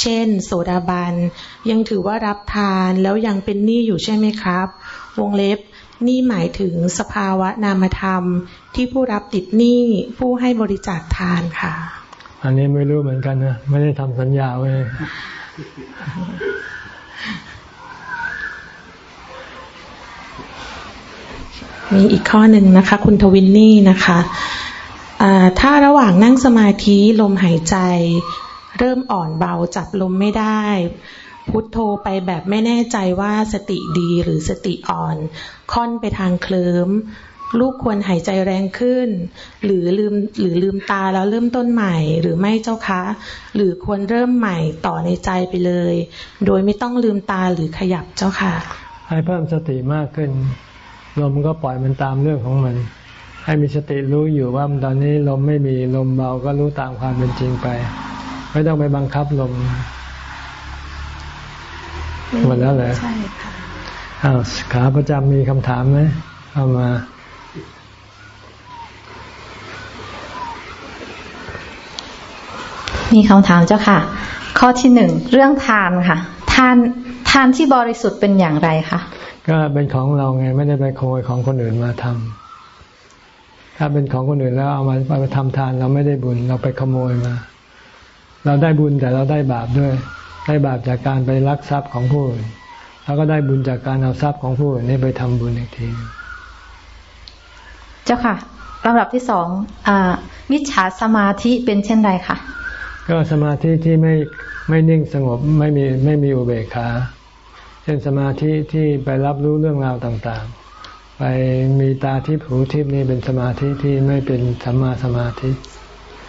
เช่น โสดาบันยังถือว่ารับทานแล้วยังเป็นหนี้อยู่ใช่ไหมครับ วงเล็บ นี่หมายถึงสภาวะนามธรรมที่ผู้รับติดหนี้ผู้ให้บริจาคทานค่ะ อันนี้ไม่รู้เหมือนกันนะ ไม่ได้ทำสัญญาไว้มีอีกข้อหนึ่งนะคะ คุณทวินนี่นะคะถ้าระหว่างนั่งสมาธิลมหายใจ เริ่มอ่อนเบาจับลมไม่ได้ พุทโธไปแบบไม่แน่ใจว่าสติดีหรือสติอ่อน ค่อนไปทางเคลิ้มลูกควรหายใจแรงขึ้น หรือลืมหรือลืมตาแล้วเริ่มต้นใหม่หรือไม่เจ้าคะ หรือควรเริ่มใหม่ต่อในใจไปเลย โดยไม่ต้องลืมตาหรือขยับเจ้าค่ะ ให้เพิ่มสติมากขึ้น ลมก็ปล่อยมันตามเรื่องของมัน ให้มีสติรู้อยู่ว่าตอนนี้ลมไม่มีลมเบาก็รู้ตามความเป็นจริงไป ไม่ต้องไปบังคับลม หมดแล้วเหรอใช่ค่ะอ้าวขาประจำมีคำถามไหมเอามามีคำถามเจ้าค่ะ ข้อที่หนึ่งเรื่องทานค่ะ ทานทานที่บริสุทธิ์เป็นอย่างไรคะก็เป็นของเราไงไม่ได้ไปขโมยของคนอื่นมาทำถ้าเป็นของคนอื่นแล้วเอามาไปทำทานเราไม่ได้บุญเราไปขโมยมา เราได้บุญแต่เราได้บาปด้วย ได้บาปจากการไปลักทรัพย์ของผู้อื่นแล้วก็ได้บุญจากการเอาทรัพย์ของผู้อื่นนี่ไปทำบุญอีกที เจ้าค่ะลำดับที่สองอมิจฉาสมาธิเป็นเช่นไรคะก็สมาธิที่ไม่ไม่นิ่งสงบไม่มีไม่มีอุเบกขาเช่นสมาธิที่ไปรับรู้เรื่องราวต่างๆ ไปมีตาทิพหูทิพนี่เป็นสมาธิที่ไม่เป็นสัมมาสมาธิ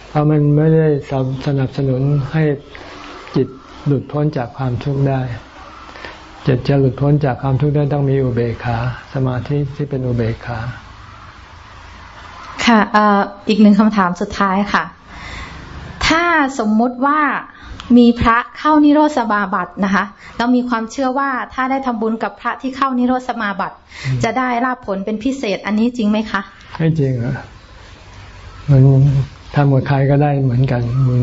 เพราะมันไม่ได้สนับสนุนให้จิต หลุดพ้นจากความทุกข์ได้จิตจะหลุดพ้นจากความทุกข์ได้ต้องมีอุเบกขา สมาธิที่เป็นอุเบกขา ค่ะอีกหนึ่งคำถามสุดท้ายค่ะ ถ้าสมมุติว่ามีพระเข้านิโรธสมาบัตินะคะ เรามีความเชื่อว่าถ้าได้ทำบุญกับพระที่เข้านิโรธสมาบัติ จะได้รับผลเป็นพิเศษ อันนี้จริงไหมคะไม่จริงอะมันทำกับใครก็ได้เหมือนกันบุญ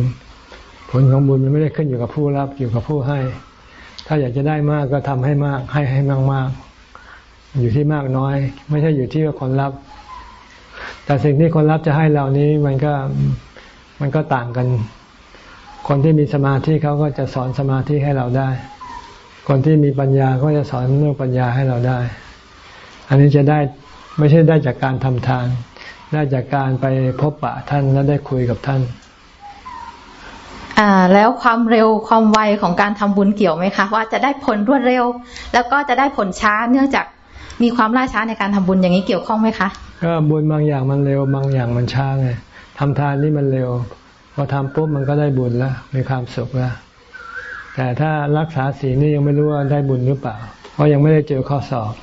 ผลของบุญมันไม่ได้ขึ้นอยู่กับผู้รับอยู่กับผู้ให้ ถ้าอยากจะได้มากก็ทำให้มากให้ให้มากมากอยู่ที่มากน้อย ไม่ใช่อยู่ที่ว่าคนรับ แต่สิ่งที่คนรับจะให้เรานี้มันก็มันก็ต่างกัน คนที่มีสมาธิเขาก็จะสอนสมาธิให้เราได้ คนที่มีปัญญาก็จะสอนเรื่องปัญญาให้เราได้ อันนี้จะได้ไม่ใช่ได้จากการทำทาน ได้จากการไปพบปะท่านแล้วได้คุยกับท่าน อ่าแล้วความเร็วความไวของการทำบุญเกี่ยวไหมคะ ว่าจะได้ผลรวดเร็ว แล้วก็จะได้ผลช้าเนื่องจากมีความล่าช้าในการทำบุญอย่างนี้เกี่ยวข้องไหมคะก็บุญบางอย่างมันเร็วบางอย่างมันช้าไงทำทานนี่มันเร็วพอทำปุ๊บมันก็ได้บุญแล้วมีความสุขแล้วแต่ถ้ารักษาศีลนี่ยังไม่รู้ว่าได้บุญหรือเปล่า เพราะยังไม่ได้เจอข้อสอบ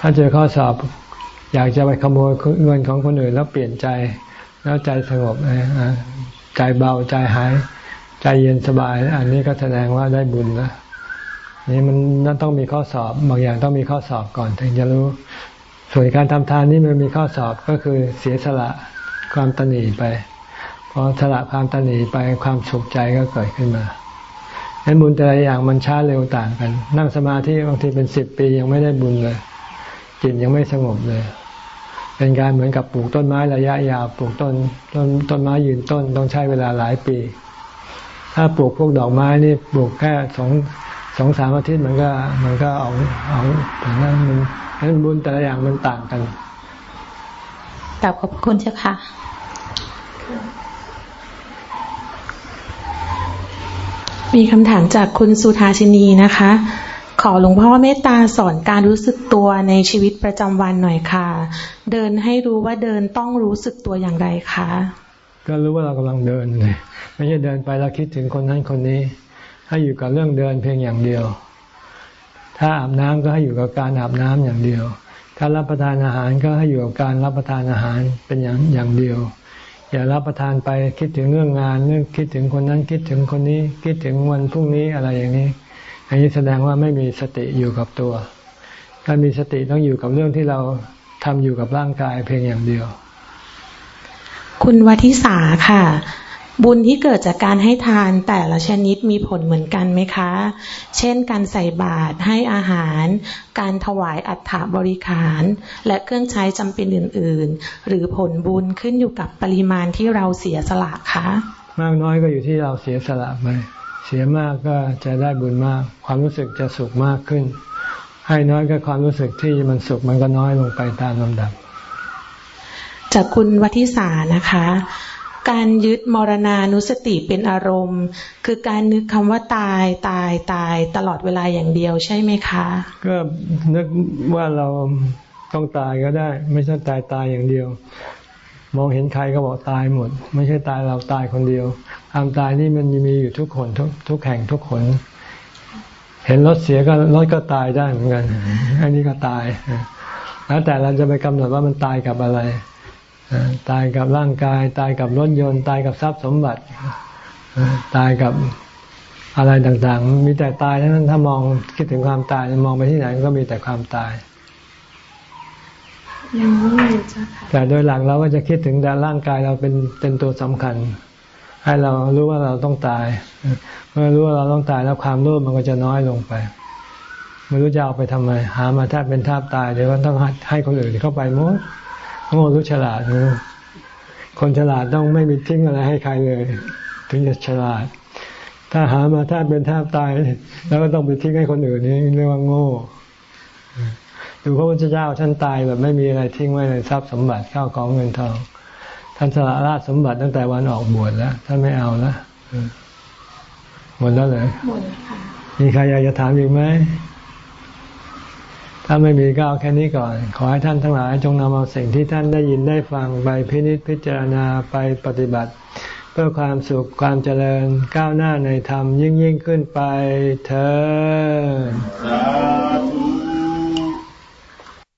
ถ้าเจอข้อสอบ อยากจะไปขโมยเงินของคนอื่นแล้วเปลี่ยนใจ แล้วใจสงบ ใจเบาใจหาย ใจเย็นสบาย อันนี้ก็แสดงว่าได้บุญแล้วนี่มันนั่นต้องมีข้อสอบบางอย่างต้องมีข้อสอบก่อนถึงจะรู้ ส่วนการทำทานนี่มันมีข้อสอบก็คือเสียสละความตนีไปพอสละความตันหนีไปความสุขใจก็เกิดขึ้นมาดังนั้นบุญแต่ละอย่างมันช้าเร็วต่างกัน นั่งสมาธิบางทีเป็นสิบปียังไม่ได้บุญเลยจิตยังไม่สงบเลย เป็นการเหมือนกับปลูกต้นไม้ระยะยาวปลูกต้นต้นต้นไม้ยืนต้นต้องใช้เวลาหลายปี ถ้าปลูกพวกดอกไม้นี่ปลูกแค่สองสองสามอาทิตย์มันก็มันก็เอาเอาแต่นั้นมันนั้นบุญแต่ละอย่างมันต่างกันกลับขอบคุณเจ้าค่ะ มีคำถามจากคุณสุธาชินีนะคะ ขอหลวงพ่อเมตตาสอนการรู้สึกตัวในชีวิตประจำวันหน่อยค่ะ เดินให้รู้ว่าเดินต้องรู้สึกตัวอย่างไรคะก็รู้ว่าเรากำลังเดินเลยไม่ใช่เดินไปแล้วคิดถึงคนนั้นคนนี้ ให้อยู่กับเรื่องเดินเพียงอย่างเดียว ถ้าอาบน้ำก็ให้อยู่กับการอาบน้ำอย่างเดียว ถ้ารับประทานอาหารก็ให้อยู่กับการรับประทานอาหารเป็นอย่างอย่างเดียว อย่ารับประทานไปคิดถึงเรื่องงานเรื่องคิดถึงคนนั้นคิดถึงคนนี้ คิดถึงวันพรุ่งนี้อะไรอย่างนี้ อันนี้แสดงว่าไม่มีสติอยู่กับตัว ถ้ามีสติต้องอยู่กับเรื่องที่เราทำอยู่กับร่างกายเพียงอย่างเดียว คุณวัทิสาค่ะ บุญที่เกิดจากการให้ทานแต่ละชนิดมีผลเหมือนกันไหมคะ เช่น การใส่บาตรให้อาหาร การถวายอัฐบริขาร และเครื่องใช้จำเป็นอื่น ๆ หรือผลบุญขึ้นอยู่กับปริมาณที่เราเสียสละคะ มากน้อยก็อยู่ที่เราเสียสละไป เสียมากก็จะได้บุญมาก ความรู้สึกจะสุขมากขึ้น ให้น้อยก็ความรู้สึกที่มันสุขมันก็น้อยลงไปตามลำดับ จากคุณวัทิสานะคะ การยึดมรณานุสติเป็นอารมณ์ คือการนึกคำว่าตายตายตายตลอดเวลาอย่างเดียวใช่ไหมคะ ก็นึกว่าเราต้องตายก็ได้ ไม่ใช่ตายตายอย่างเดียว มองเห็นใครก็บอกตายหมด ไม่ใช่ตายเราตายคนเดียวความตายนี่มันมีอยู่ทุกคนทุกทุกแห่งทุกคน เห็นรถเสียก็รถก็ตายได้เหมือนกัน อันนี้ก็ตาย แล้วแต่เราจะไปกำหนดว่ามันตายกับอะไร ตายกับร่างกาย ตายกับรถยนต์ ตายกับทรัพย์สมบัติ ตายกับอะไรต่างๆ มีแต่ตายทั้งนั้นถ้ามองคิดถึงความตายมองไปที่ไหนก็มีแต่ความตาย แต่โดยหลังเราก็จะคิดถึงแต่ร่างกายเราเป็นเป็นตัวสำคัญ ให้เรารู้ว่าเราต้องตาย เมื่อรู้ว่าเราต้องตายแล้วความโลภมันก็จะน้อยลงไปไม่รู้จะเอาไปทำไม หามาแทบเป็นทาบตายเดี๋ยวก็ต้องให้คนอื่นเข้าไปมดโง่รู้ฉลาดนะคนฉลาดต้องไม่มีทิ้งอะไรให้ใครเลย ถึงจะฉลาด ถ้าหามาแทบเป็นแทบตาย แล้วก็ต้องไปทิ้งให้คนอื่นนี่เรียกว่าโง่ ดูพระพุทธเจ้าท่านตายแบบไม่มีอะไรทิ้งไว้ในทรัพย์สมบัติข้าวของเงินทอง ท่านสละราชสมบัติตั้งแต่วันออกบวชแล้ว ท่านไม่เอาแล้วหมดแล้วเลยหมดค่ะมีใครอยากจะถามอีกไหมถ้าไม่มีก็เอาแค่นี้ก่อน ขอให้ท่านทั้งหลายจงนำเอาสิ่งที่ท่านได้ยินได้ฟังไปพินิจพิจารณาไปปฏิบัติ เพื่อความสุขความเจริญก้าวหน้าในธรรมยิ่งยิ่งขึ้นไปเถิด